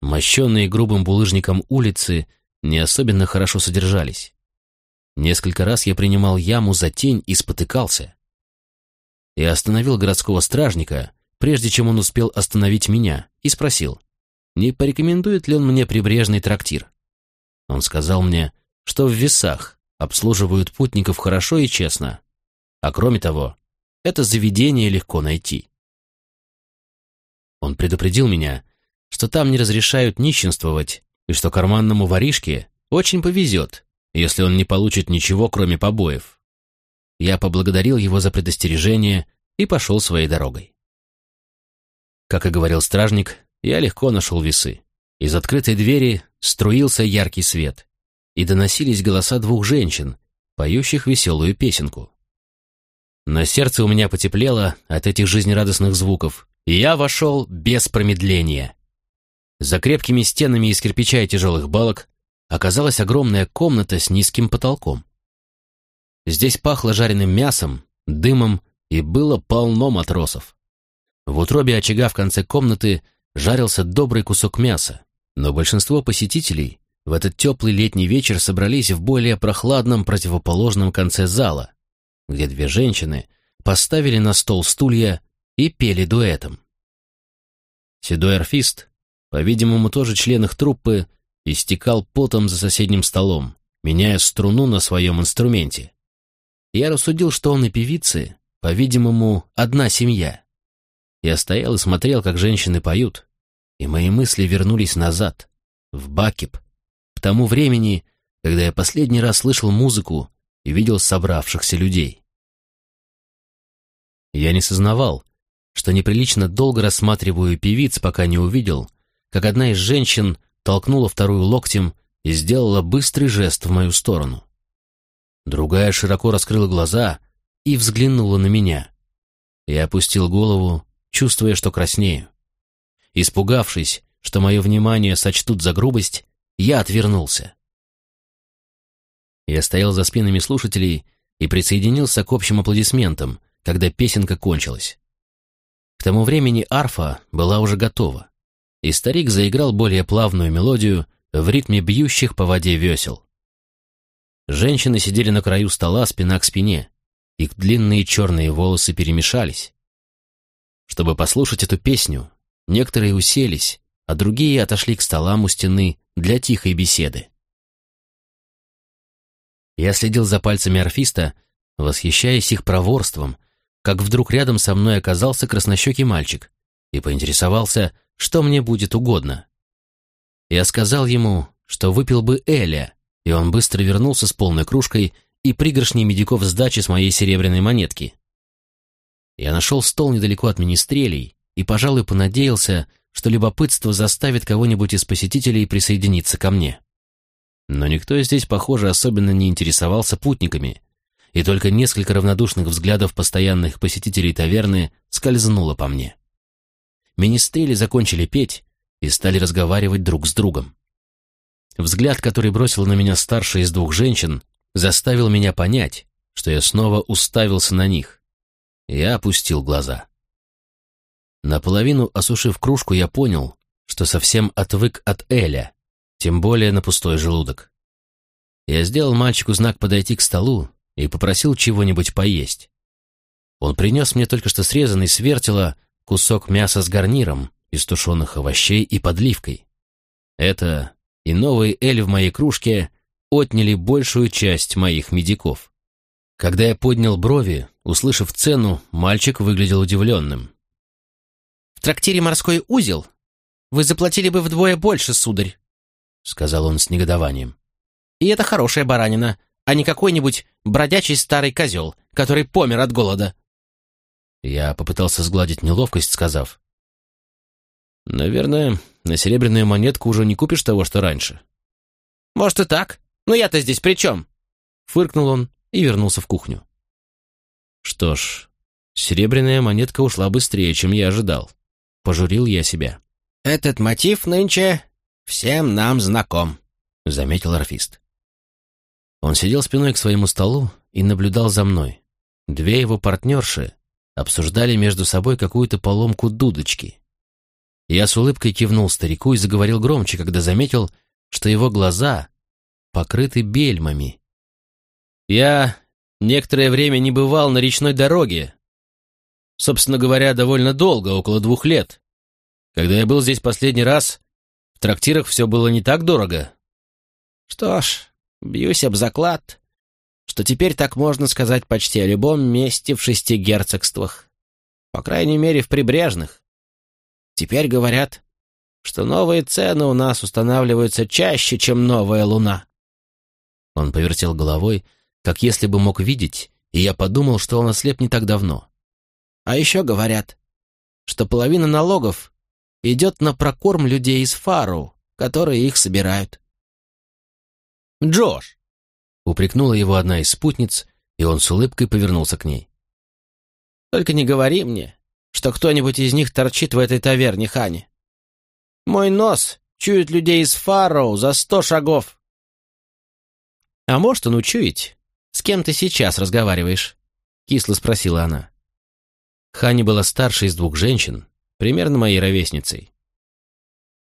Мощенные грубым булыжником улицы не особенно хорошо содержались. Несколько раз я принимал яму за тень и спотыкался и остановил городского стражника, прежде чем он успел остановить меня, и спросил, не порекомендует ли он мне прибрежный трактир. Он сказал мне, что в весах обслуживают путников хорошо и честно, а кроме того, это заведение легко найти. Он предупредил меня, что там не разрешают нищенствовать, и что карманному воришке очень повезет, если он не получит ничего, кроме побоев. Я поблагодарил его за предостережение и пошел своей дорогой. Как и говорил стражник, я легко нашел весы. Из открытой двери струился яркий свет, и доносились голоса двух женщин, поющих веселую песенку. На сердце у меня потеплело от этих жизнерадостных звуков, и я вошел без промедления. За крепкими стенами из кирпича и тяжелых балок оказалась огромная комната с низким потолком. Здесь пахло жареным мясом, дымом и было полно матросов. В утробе очага в конце комнаты жарился добрый кусок мяса, но большинство посетителей в этот теплый летний вечер собрались в более прохладном противоположном конце зала, где две женщины поставили на стол стулья и пели дуэтом. Седой арфист, по-видимому, тоже член их труппы, истекал потом за соседним столом, меняя струну на своем инструменте. Я рассудил, что он и певицы, по-видимому, одна семья. Я стоял и смотрел, как женщины поют, и мои мысли вернулись назад, в Бакип, к тому времени, когда я последний раз слышал музыку и видел собравшихся людей. Я не сознавал, что неприлично долго рассматриваю певиц, пока не увидел, как одна из женщин толкнула вторую локтем и сделала быстрый жест в мою сторону. Другая широко раскрыла глаза и взглянула на меня. Я опустил голову, чувствуя, что краснею. Испугавшись, что мое внимание сочтут за грубость, я отвернулся. Я стоял за спинами слушателей и присоединился к общим аплодисментам, когда песенка кончилась. К тому времени арфа была уже готова, и старик заиграл более плавную мелодию в ритме бьющих по воде весел. Женщины сидели на краю стола спина к спине. Их длинные черные волосы перемешались. Чтобы послушать эту песню, некоторые уселись, а другие отошли к столам у стены для тихой беседы. Я следил за пальцами орфиста, восхищаясь их проворством, как вдруг рядом со мной оказался краснощекий мальчик и поинтересовался, что мне будет угодно. Я сказал ему, что выпил бы Эля, и он быстро вернулся с полной кружкой и пригоршней медиков сдачи с моей серебряной монетки. Я нашел стол недалеко от министрелей и, пожалуй, понадеялся, что любопытство заставит кого-нибудь из посетителей присоединиться ко мне. Но никто здесь, похоже, особенно не интересовался путниками, и только несколько равнодушных взглядов постоянных посетителей таверны скользнуло по мне. Министрели закончили петь и стали разговаривать друг с другом. Взгляд, который бросил на меня старшая из двух женщин, заставил меня понять, что я снова уставился на них. Я опустил глаза. Наполовину осушив кружку, я понял, что совсем отвык от Эля, тем более на пустой желудок. Я сделал мальчику знак подойти к столу и попросил чего-нибудь поесть. Он принес мне только что срезанный с вертела кусок мяса с гарниром из тушеных овощей и подливкой. Это и новый эль в моей кружке отняли большую часть моих медиков. Когда я поднял брови, услышав цену, мальчик выглядел удивленным. «В трактире «Морской узел» вы заплатили бы вдвое больше, сударь», — сказал он с негодованием. «И это хорошая баранина, а не какой-нибудь бродячий старый козел, который помер от голода». Я попытался сгладить неловкость, сказав. «Наверное, на серебряную монетку уже не купишь того, что раньше». «Может и так, но я-то здесь при чем?» Фыркнул он и вернулся в кухню. Что ж, серебряная монетка ушла быстрее, чем я ожидал. Пожурил я себя. «Этот мотив нынче всем нам знаком», — заметил орфист. Он сидел спиной к своему столу и наблюдал за мной. Две его партнерши обсуждали между собой какую-то поломку дудочки. Я с улыбкой кивнул старику и заговорил громче, когда заметил, что его глаза покрыты бельмами. Я некоторое время не бывал на речной дороге. Собственно говоря, довольно долго, около двух лет. Когда я был здесь последний раз, в трактирах все было не так дорого. Что ж, бьюсь об заклад, что теперь так можно сказать почти о любом месте в шести герцогствах. По крайней мере, в прибрежных. Теперь говорят, что новые цены у нас устанавливаются чаще, чем новая луна. Он повертел головой, как если бы мог видеть, и я подумал, что он ослеп не так давно. А еще говорят, что половина налогов идет на прокорм людей из Фару, которые их собирают. «Джош!» — упрекнула его одна из спутниц, и он с улыбкой повернулся к ней. «Только не говори мне, что кто-нибудь из них торчит в этой таверне, Хани. Мой нос чует людей из Фароу за сто шагов». «А может он учуять? С кем ты сейчас разговариваешь?» — кисло спросила она. Хани была старшей из двух женщин, примерно моей ровесницей.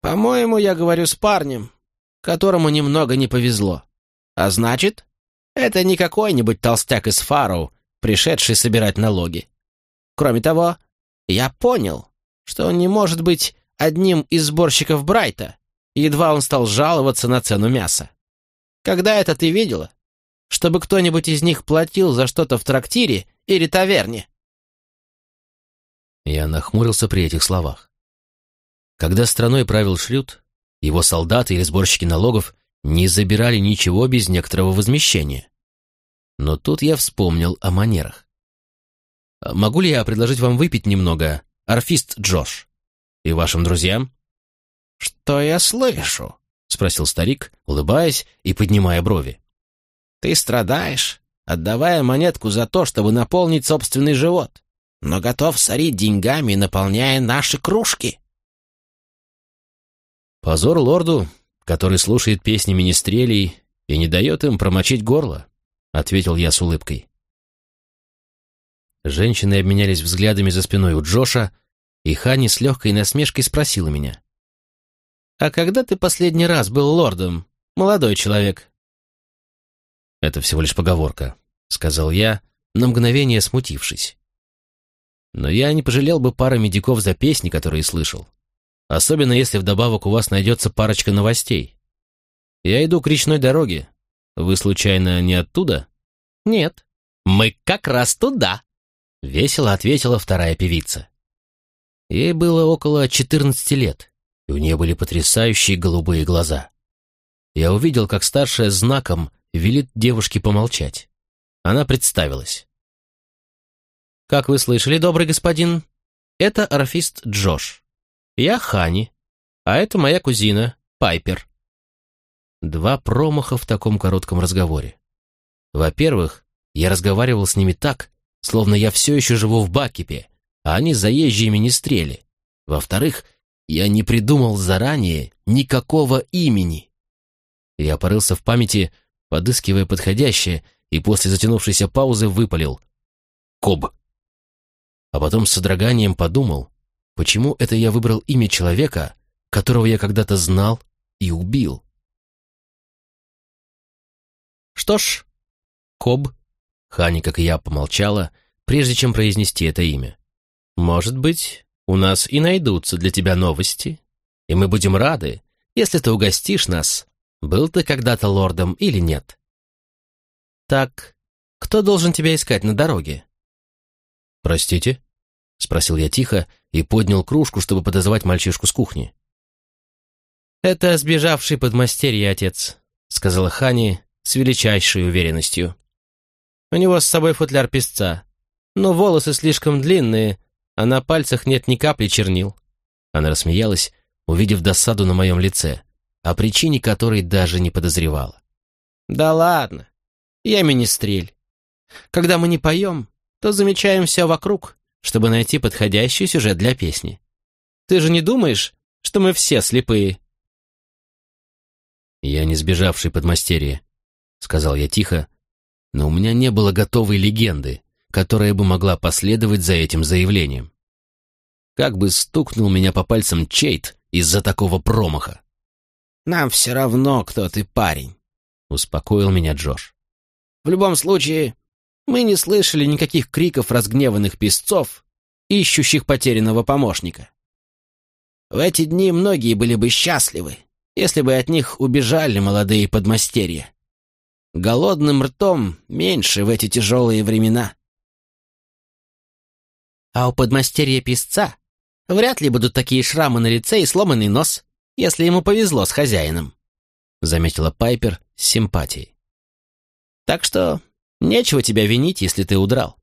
«По-моему, я говорю с парнем, которому немного не повезло. А значит, это не какой-нибудь толстяк из Фароу, пришедший собирать налоги. Кроме того, я понял, что он не может быть одним из сборщиков Брайта, едва он стал жаловаться на цену мяса. Когда это ты видела? Чтобы кто-нибудь из них платил за что-то в трактире или таверне?» Я нахмурился при этих словах. Когда страной правил Шлют, его солдаты или сборщики налогов не забирали ничего без некоторого возмещения. Но тут я вспомнил о манерах. «Могу ли я предложить вам выпить немного, орфист Джош? И вашим друзьям?» «Что я слышу?» — спросил старик, улыбаясь и поднимая брови. «Ты страдаешь, отдавая монетку за то, чтобы наполнить собственный живот, но готов сорить деньгами, наполняя наши кружки». «Позор лорду, который слушает песни министрелей и не дает им промочить горло», — ответил я с улыбкой. Женщины обменялись взглядами за спиной у Джоша, и Хани с легкой насмешкой спросила меня. «А когда ты последний раз был лордом, молодой человек?» «Это всего лишь поговорка», — сказал я, на мгновение смутившись. «Но я не пожалел бы пары медиков за песни, которые слышал. Особенно если вдобавок у вас найдется парочка новостей. Я иду к речной дороге. Вы, случайно, не оттуда? Нет. Мы как раз туда. Весело ответила вторая певица. Ей было около 14 лет, и у нее были потрясающие голубые глаза. Я увидел, как старшая знаком велит девушке помолчать. Она представилась. «Как вы слышали, добрый господин, это орфист Джош. Я Хани, а это моя кузина, Пайпер. Два промаха в таком коротком разговоре. Во-первых, я разговаривал с ними так, словно я все еще живу в Бакипе, а они заезжие министрели. Во-вторых, я не придумал заранее никакого имени. Я порылся в памяти, подыскивая подходящее, и после затянувшейся паузы выпалил «Коб». А потом с содроганием подумал, Почему это я выбрал имя человека, которого я когда-то знал и убил? Что ж, Коб Хани, как и я, помолчала, прежде чем произнести это имя. «Может быть, у нас и найдутся для тебя новости, и мы будем рады, если ты угостишь нас, был ты когда-то лордом или нет». «Так, кто должен тебя искать на дороге?» «Простите?» — спросил я тихо и поднял кружку, чтобы подозвать мальчишку с кухни. «Это сбежавший подмастерье отец», — сказала Хани с величайшей уверенностью. «У него с собой футляр песца, но волосы слишком длинные, а на пальцах нет ни капли чернил». Она рассмеялась, увидев досаду на моем лице, о причине которой даже не подозревала. «Да ладно, я министрель. Когда мы не поем, то замечаем все вокруг, чтобы найти подходящий сюжет для песни. Ты же не думаешь, что мы все слепые?» «Я не сбежавший подмастерье», — сказал я тихо, но у меня не было готовой легенды, которая бы могла последовать за этим заявлением. Как бы стукнул меня по пальцам Чейт из-за такого промаха. «Нам все равно, кто ты, парень», — успокоил меня Джош. «В любом случае, мы не слышали никаких криков разгневанных песцов, ищущих потерянного помощника. В эти дни многие были бы счастливы, если бы от них убежали молодые подмастерья. Голодным ртом меньше в эти тяжелые времена. А у подмастерья песца вряд ли будут такие шрамы на лице и сломанный нос, если ему повезло с хозяином, заметила Пайпер с симпатией. Так что нечего тебя винить, если ты удрал.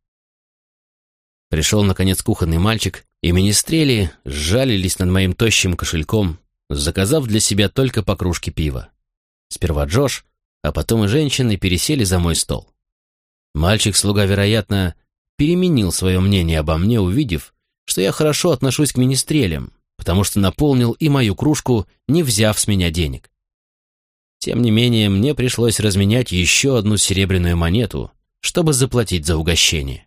Пришел, наконец, кухонный мальчик, и министрели сжалились над моим тощим кошельком, заказав для себя только по кружке пива. Сперва Джош, а потом и женщины пересели за мой стол. Мальчик-слуга, вероятно, переменил свое мнение обо мне, увидев, что я хорошо отношусь к министрелям, потому что наполнил и мою кружку, не взяв с меня денег. Тем не менее, мне пришлось разменять еще одну серебряную монету, чтобы заплатить за угощение.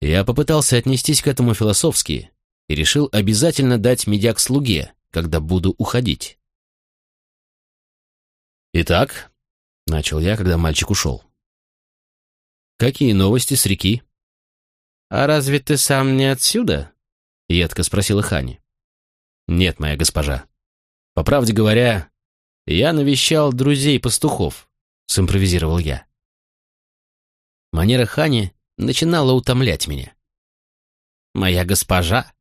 Я попытался отнестись к этому философски и решил обязательно дать медяк слуге, когда буду уходить. «Итак», — начал я, когда мальчик ушел. «Какие новости с реки?» «А разве ты сам не отсюда?» — едко спросила Хани. «Нет, моя госпожа. По правде говоря, я навещал друзей-пастухов», — симпровизировал я. Манера Хани начинала утомлять меня. «Моя госпожа»,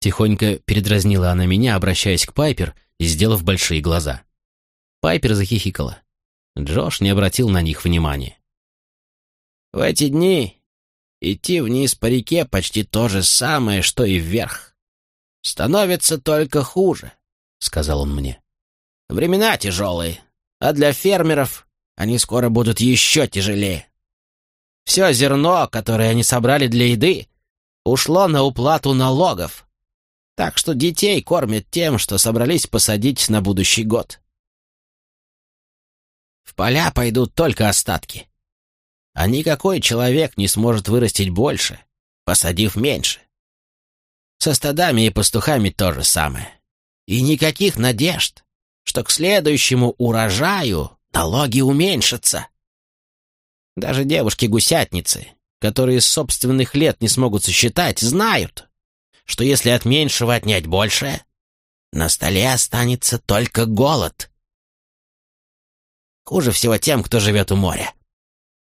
Тихонько передразнила она меня, обращаясь к Пайпер и сделав большие глаза. Пайпер захихикала. Джош не обратил на них внимания. «В эти дни идти вниз по реке почти то же самое, что и вверх. Становится только хуже», — сказал он мне. «Времена тяжелые, а для фермеров они скоро будут еще тяжелее. Все зерно, которое они собрали для еды, ушло на уплату налогов, так что детей кормят тем, что собрались посадить на будущий год. В поля пойдут только остатки. А никакой человек не сможет вырастить больше, посадив меньше. Со стадами и пастухами то же самое. И никаких надежд, что к следующему урожаю налоги уменьшатся. Даже девушки-гусятницы, которые с собственных лет не смогут сосчитать, знают, что если от меньшего отнять большее, на столе останется только голод. Хуже всего тем, кто живет у моря.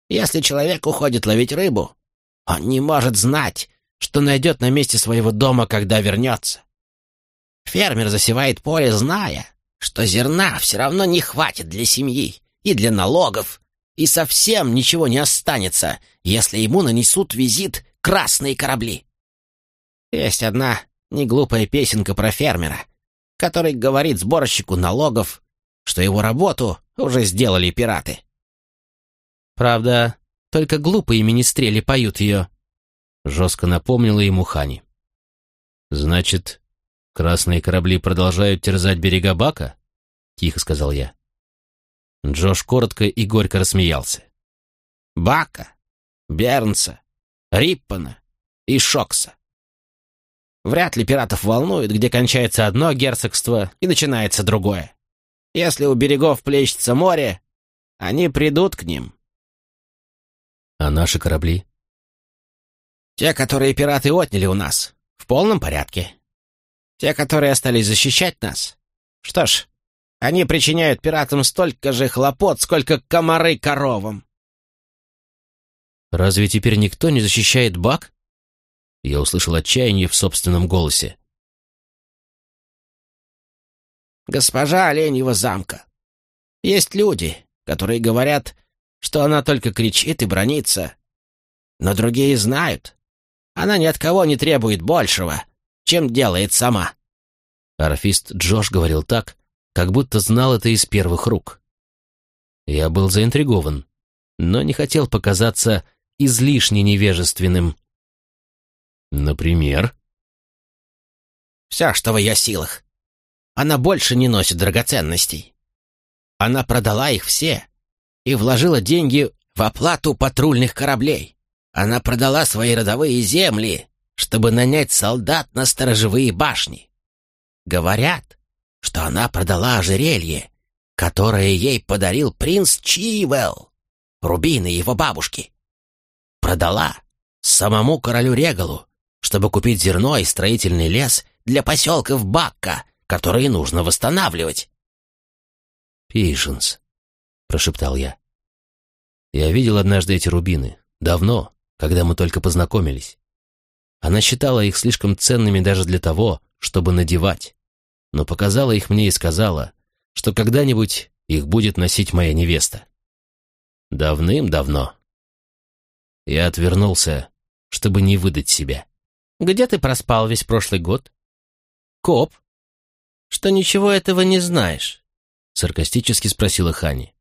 Если человек уходит ловить рыбу, он не может знать, что найдет на месте своего дома, когда вернется. Фермер засевает поле, зная, что зерна все равно не хватит для семьи и для налогов, и совсем ничего не останется, если ему нанесут визит красные корабли. Есть одна неглупая песенка про фермера, который говорит сборщику налогов, что его работу уже сделали пираты. Правда, только глупые министрели поют ее. Жестко напомнила ему Хани. «Значит, красные корабли продолжают терзать берега Бака?» — тихо сказал я. Джош коротко и горько рассмеялся. «Бака, Бернса, Риппана и Шокса. Вряд ли пиратов волнует, где кончается одно герцогство и начинается другое. Если у берегов плещется море, они придут к ним. А наши корабли? Те, которые пираты отняли у нас, в полном порядке. Те, которые остались защищать нас. Что ж, они причиняют пиратам столько же хлопот, сколько комары коровам. Разве теперь никто не защищает Бак? Я услышал отчаяние в собственном голосе. Госпожа Оленьего замка. Есть люди, которые говорят, что она только кричит и бронится. Но другие знают. Она ни от кого не требует большего, чем делает сама. Орфист Джош говорил так, как будто знал это из первых рук. Я был заинтригован, но не хотел показаться излишне невежественным. Например? Все, что в ее силах. Она больше не носит драгоценностей. Она продала их все и вложила деньги в оплату патрульных кораблей. Она продала свои родовые земли, чтобы нанять солдат на сторожевые башни. Говорят, что она продала ожерелье, которое ей подарил принц Чивел, рубины его бабушки. Продала самому королю Регалу, чтобы купить зерно и строительный лес для поселков Бакка, которые нужно восстанавливать. «Пишенс», — прошептал я. «Я видел однажды эти рубины. Давно, когда мы только познакомились. Она считала их слишком ценными даже для того, чтобы надевать, но показала их мне и сказала, что когда-нибудь их будет носить моя невеста. Давным-давно. Я отвернулся, чтобы не выдать себя. «Где ты проспал весь прошлый год?» «Коп, что ничего этого не знаешь?» Саркастически спросила Хани.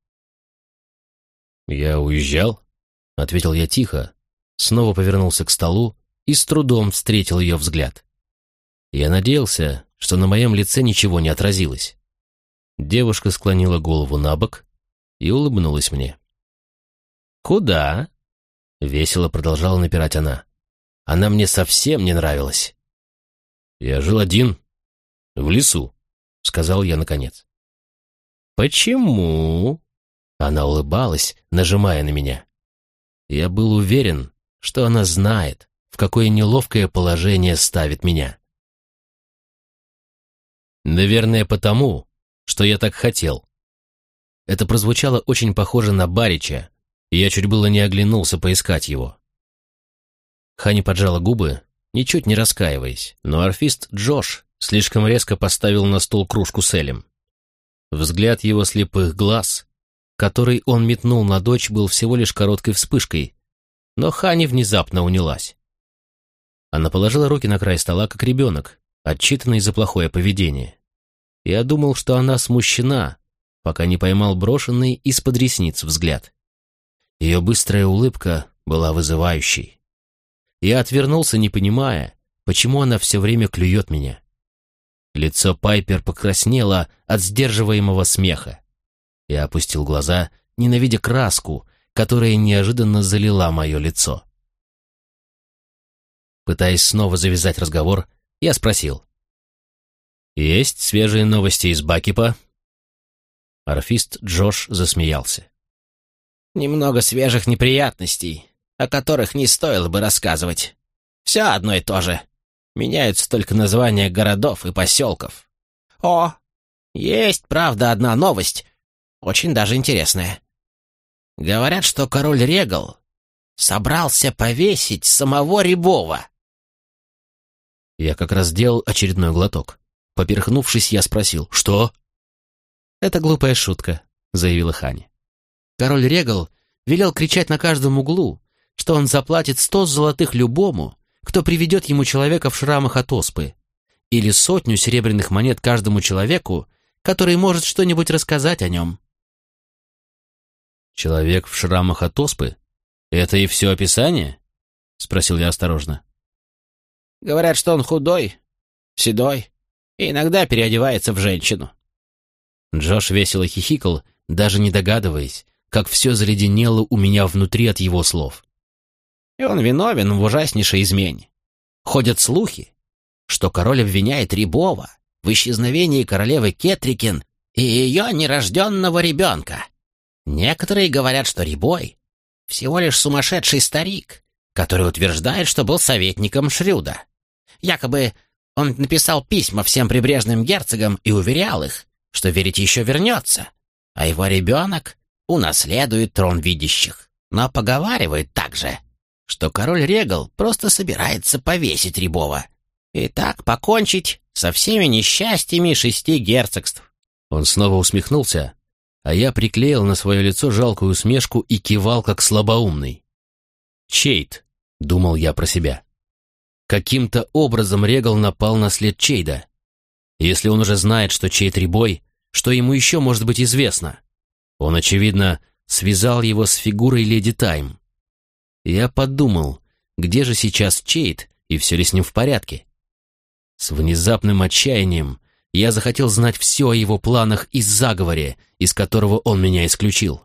«Я уезжал?» — ответил я тихо, снова повернулся к столу и с трудом встретил ее взгляд. Я надеялся, что на моем лице ничего не отразилось. Девушка склонила голову на бок и улыбнулась мне. «Куда?» — весело продолжала напирать она. Она мне совсем не нравилась. «Я жил один, в лесу», — сказал я наконец. «Почему?» Она улыбалась, нажимая на меня. Я был уверен, что она знает, в какое неловкое положение ставит меня. Наверное, потому, что я так хотел. Это прозвучало очень похоже на Барича, и я чуть было не оглянулся поискать его. Хани поджала губы, ничуть не раскаиваясь, но орфист Джош слишком резко поставил на стол кружку с Элем. Взгляд его слепых глаз, который он метнул на дочь, был всего лишь короткой вспышкой, но Хани внезапно унялась. Она положила руки на край стола, как ребенок, отчитанный за плохое поведение. Я думал, что она смущена, пока не поймал брошенный из-под ресниц взгляд. Ее быстрая улыбка была вызывающей. Я отвернулся, не понимая, почему она все время клюет меня. Лицо Пайпер покраснело от сдерживаемого смеха. Я опустил глаза, ненавидя краску, которая неожиданно залила мое лицо. Пытаясь снова завязать разговор, я спросил. «Есть свежие новости из Бакипа?» Орфист Джош засмеялся. «Немного свежих неприятностей о которых не стоило бы рассказывать. Все одно и то же. Меняются только названия городов и поселков. О, есть, правда, одна новость, очень даже интересная. Говорят, что король Регал собрался повесить самого Рябова. Я как раз делал очередной глоток. Поперхнувшись, я спросил, что? «Это глупая шутка», — заявила Хани. Король Регал велел кричать на каждом углу, что он заплатит сто золотых любому, кто приведет ему человека в шрамах от оспы, или сотню серебряных монет каждому человеку, который может что-нибудь рассказать о нем. «Человек в шрамах от оспы? Это и все описание?» — спросил я осторожно. «Говорят, что он худой, седой и иногда переодевается в женщину». Джош весело хихикал, даже не догадываясь, как все заледенело у меня внутри от его слов и он виновен в ужаснейшей измене. Ходят слухи, что король обвиняет Рябова в исчезновении королевы Кетрикин и ее нерожденного ребенка. Некоторые говорят, что Рябой всего лишь сумасшедший старик, который утверждает, что был советником Шрюда. Якобы он написал письма всем прибрежным герцогам и уверял их, что верить еще вернется, а его ребенок унаследует трон видящих. Но поговаривает также, что король Регал просто собирается повесить Рябова и так покончить со всеми несчастьями шести герцогств. Он снова усмехнулся, а я приклеил на свое лицо жалкую усмешку и кивал, как слабоумный. «Чейд», — думал я про себя. Каким-то образом Регал напал на след Чейда. Если он уже знает, что Чейд Рибой, что ему еще может быть известно? Он, очевидно, связал его с фигурой Леди Тайм. Я подумал, где же сейчас Чейд и все ли с ним в порядке? С внезапным отчаянием я захотел знать все о его планах и заговоре, из которого он меня исключил.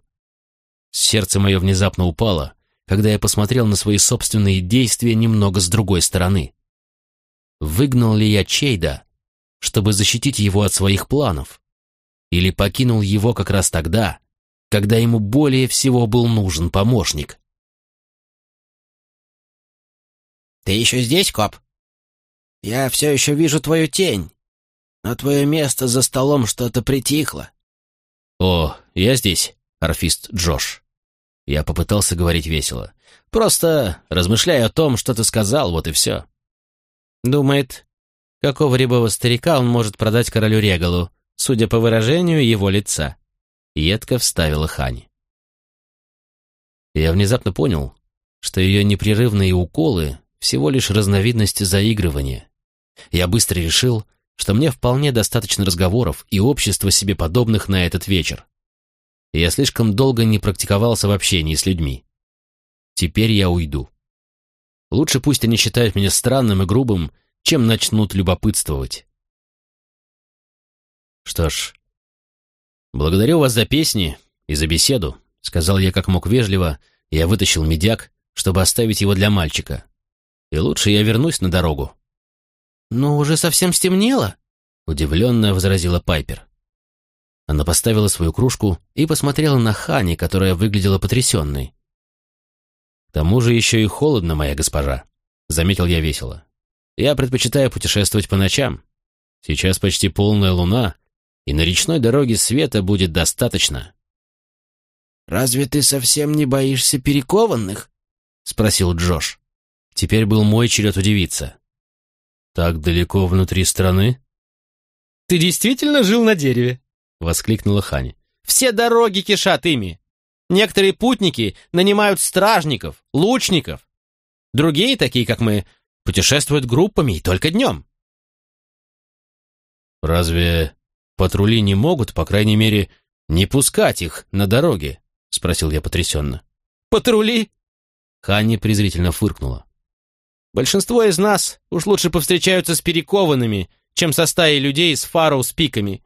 Сердце мое внезапно упало, когда я посмотрел на свои собственные действия немного с другой стороны. Выгнал ли я Чейда, чтобы защитить его от своих планов? Или покинул его как раз тогда, когда ему более всего был нужен помощник? «Ты еще здесь, коп?» «Я все еще вижу твою тень, но твое место за столом что-то притихло». «О, я здесь, орфист Джош». Я попытался говорить весело. Просто размышляя о том, что ты сказал, вот и все. Думает, какого рябого старика он может продать королю Регалу, судя по выражению его лица. Едко вставила Хани. Я внезапно понял, что ее непрерывные уколы всего лишь разновидности заигрывания. Я быстро решил, что мне вполне достаточно разговоров и общества себе подобных на этот вечер. Я слишком долго не практиковался в общении с людьми. Теперь я уйду. Лучше пусть они считают меня странным и грубым, чем начнут любопытствовать. Что ж, благодарю вас за песни и за беседу, сказал я как мог вежливо, я вытащил медяк, чтобы оставить его для мальчика. И лучше я вернусь на дорогу. «Но уже совсем стемнело», — удивленно возразила Пайпер. Она поставила свою кружку и посмотрела на Хани, которая выглядела потрясенной. «К тому же еще и холодно, моя госпожа», — заметил я весело. «Я предпочитаю путешествовать по ночам. Сейчас почти полная луна, и на речной дороге света будет достаточно». «Разве ты совсем не боишься перекованных?» — спросил Джош. Теперь был мой черед удивиться. «Так далеко внутри страны?» «Ты действительно жил на дереве?» Воскликнула Хани. «Все дороги кишат ими. Некоторые путники нанимают стражников, лучников. Другие, такие как мы, путешествуют группами и только днем». «Разве патрули не могут, по крайней мере, не пускать их на дороге?» — спросил я потрясенно. «Патрули?» Ханни презрительно фыркнула. «Большинство из нас уж лучше повстречаются с перекованными, чем со стаей людей с фароу с пиками.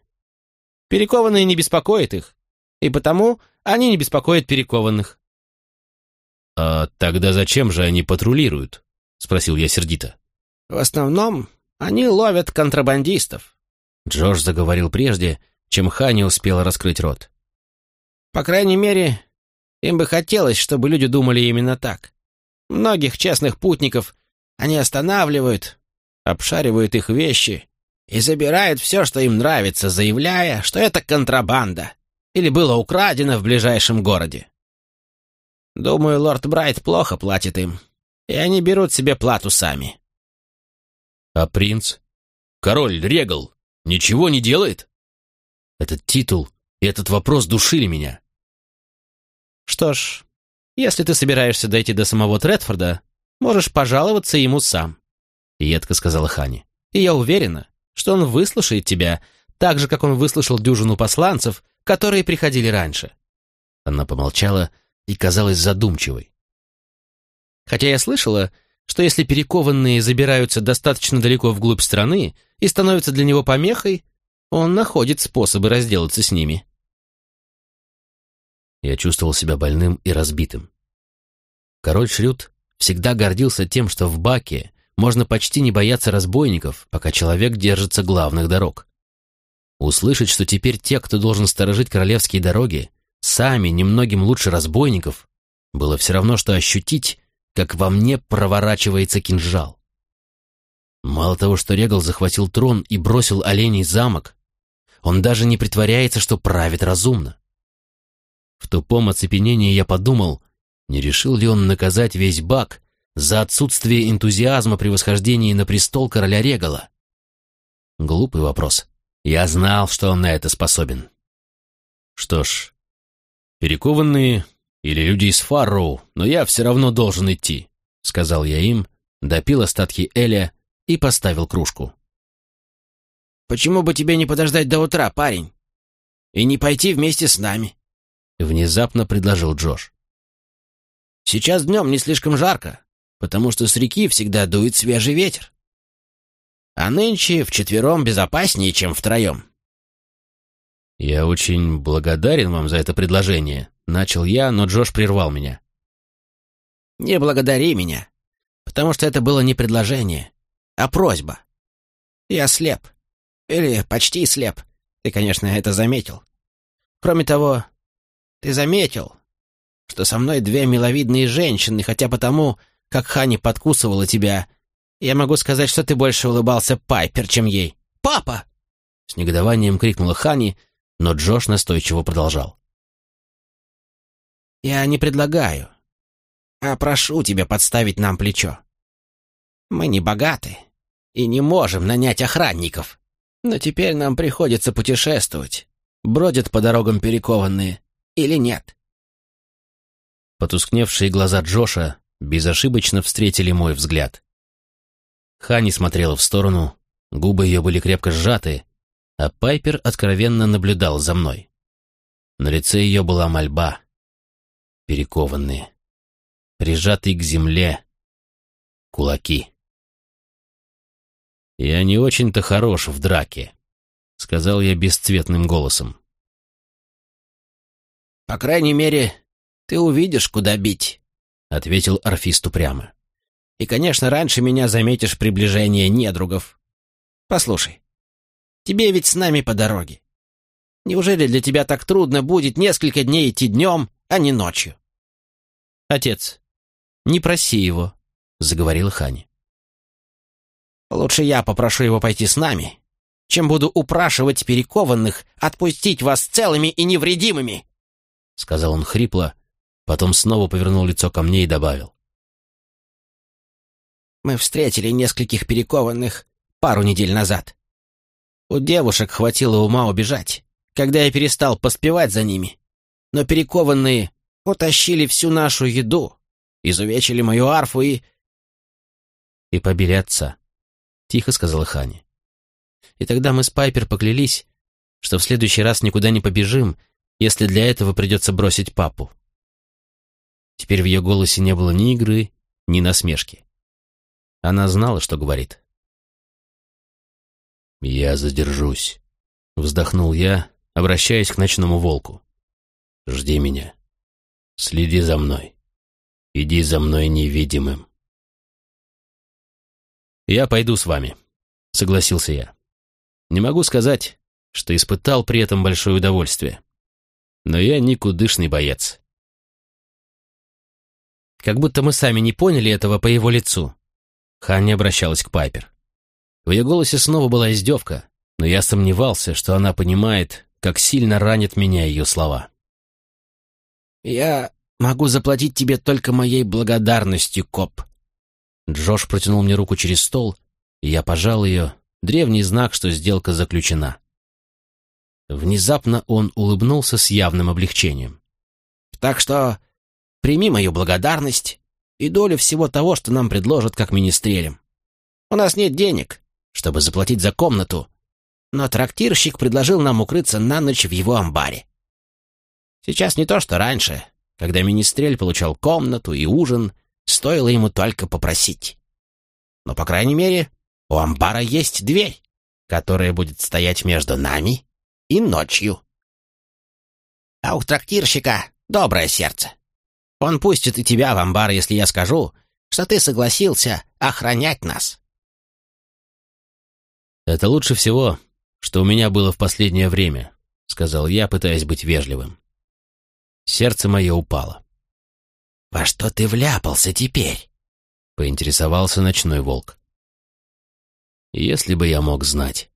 Перекованные не беспокоят их, и потому они не беспокоят перекованных. «А тогда зачем же они патрулируют?» — спросил я сердито. «В основном они ловят контрабандистов», — Джордж заговорил прежде, чем Хани успела раскрыть рот. «По крайней мере, им бы хотелось, чтобы люди думали именно так. Многих честных путников они останавливают, обшаривают их вещи и забирают все, что им нравится, заявляя, что это контрабанда или было украдено в ближайшем городе. Думаю, лорд Брайт плохо платит им, и они берут себе плату сами. А принц? Король Регал ничего не делает? Этот титул и этот вопрос душили меня. Что ж, если ты собираешься дойти до самого Тредфорда, можешь пожаловаться ему сам, — едко сказала Хани. И я уверена, что он выслушает тебя, так же, как он выслушал дюжину посланцев, которые приходили раньше». Она помолчала и казалась задумчивой. «Хотя я слышала, что если перекованные забираются достаточно далеко вглубь страны и становятся для него помехой, он находит способы разделаться с ними». Я чувствовал себя больным и разбитым. Король Шрюд всегда гордился тем, что в Баке можно почти не бояться разбойников, пока человек держится главных дорог. Услышать, что теперь те, кто должен сторожить королевские дороги, сами немногим лучше разбойников, было все равно, что ощутить, как во мне проворачивается кинжал. Мало того, что Регал захватил трон и бросил оленей замок, он даже не притворяется, что правит разумно. В тупом оцепенении я подумал, не решил ли он наказать весь Бак за отсутствие энтузиазма при восхождении на престол короля Регала. Глупый вопрос. Я знал, что он на это способен. Что ж, перекованные или люди из Фарроу, но я все равно должен идти, сказал я им, допил остатки Эля и поставил кружку. «Почему бы тебе не подождать до утра, парень? И не пойти вместе с нами?» Внезапно предложил Джош. «Сейчас днем не слишком жарко, потому что с реки всегда дует свежий ветер. А нынче вчетвером безопаснее, чем втроем». «Я очень благодарен вам за это предложение», — начал я, но Джош прервал меня. «Не благодари меня, потому что это было не предложение, а просьба. Я слеп. Или почти слеп. Ты, конечно, это заметил. Кроме того, ты заметил, что со мной две миловидные женщины, хотя потому, как Хани подкусывала тебя, я могу сказать, что ты больше улыбался Пайпер, чем ей. «Папа!» С негодованием крикнула Хани, но Джош настойчиво продолжал. «Я не предлагаю, а прошу тебя подставить нам плечо. Мы не богаты и не можем нанять охранников. Но теперь нам приходится путешествовать. Бродят по дорогам перекованные или нет?» Потускневшие глаза Джоша безошибочно встретили мой взгляд. Хани смотрела в сторону, губы ее были крепко сжаты, а Пайпер откровенно наблюдал за мной. На лице ее была мольба. Перекованные, прижатые к земле, кулаки. «Я не очень-то хорош в драке», — сказал я бесцветным голосом. «По крайней мере, ты увидишь, куда бить», — ответил Орфист упрямо. «И, конечно, раньше меня заметишь приближение недругов. Послушай, тебе ведь с нами по дороге. Неужели для тебя так трудно будет несколько дней идти днем, а не ночью?» «Отец, не проси его», — заговорила Хани. Лучше я попрошу его пойти с нами, чем буду упрашивать перекованных отпустить вас целыми и невредимыми!» Сказал он хрипло, потом снова повернул лицо ко мне и добавил. «Мы встретили нескольких перекованных пару недель назад. У девушек хватило ума убежать, когда я перестал поспевать за ними. Но перекованные утащили всю нашу еду, изувечили мою арфу и...» «И побили отца», — тихо сказала Хани. И тогда мы с Пайпер поклялись, что в следующий раз никуда не побежим, если для этого придется бросить папу. Теперь в ее голосе не было ни игры, ни насмешки. Она знала, что говорит. «Я задержусь», — вздохнул я, обращаясь к ночному волку. «Жди меня. Следи за мной. Иди за мной невидимым». «Я пойду с вами», — согласился я. Не могу сказать, что испытал при этом большое удовольствие. Но я никудышный боец. Как будто мы сами не поняли этого по его лицу. Ханни обращалась к Пайпер. В ее голосе снова была издевка, но я сомневался, что она понимает, как сильно ранят меня ее слова. «Я могу заплатить тебе только моей благодарностью, коп», Джош протянул мне руку через стол, и я пожал ее, древний знак, что сделка заключена. Внезапно он улыбнулся с явным облегчением. «Так что прими мою благодарность и долю всего того, что нам предложат как министрелям. У нас нет денег, чтобы заплатить за комнату, но трактирщик предложил нам укрыться на ночь в его амбаре. Сейчас не то, что раньше, когда министрель получал комнату и ужин — Стоило ему только попросить. Но, по крайней мере, у амбара есть дверь, которая будет стоять между нами и ночью. А у трактирщика доброе сердце. Он пустит и тебя в амбар, если я скажу, что ты согласился охранять нас. «Это лучше всего, что у меня было в последнее время», — сказал я, пытаясь быть вежливым. Сердце мое упало. во что ты вляпался теперь?» — поинтересовался ночной волк. «Если бы я мог знать».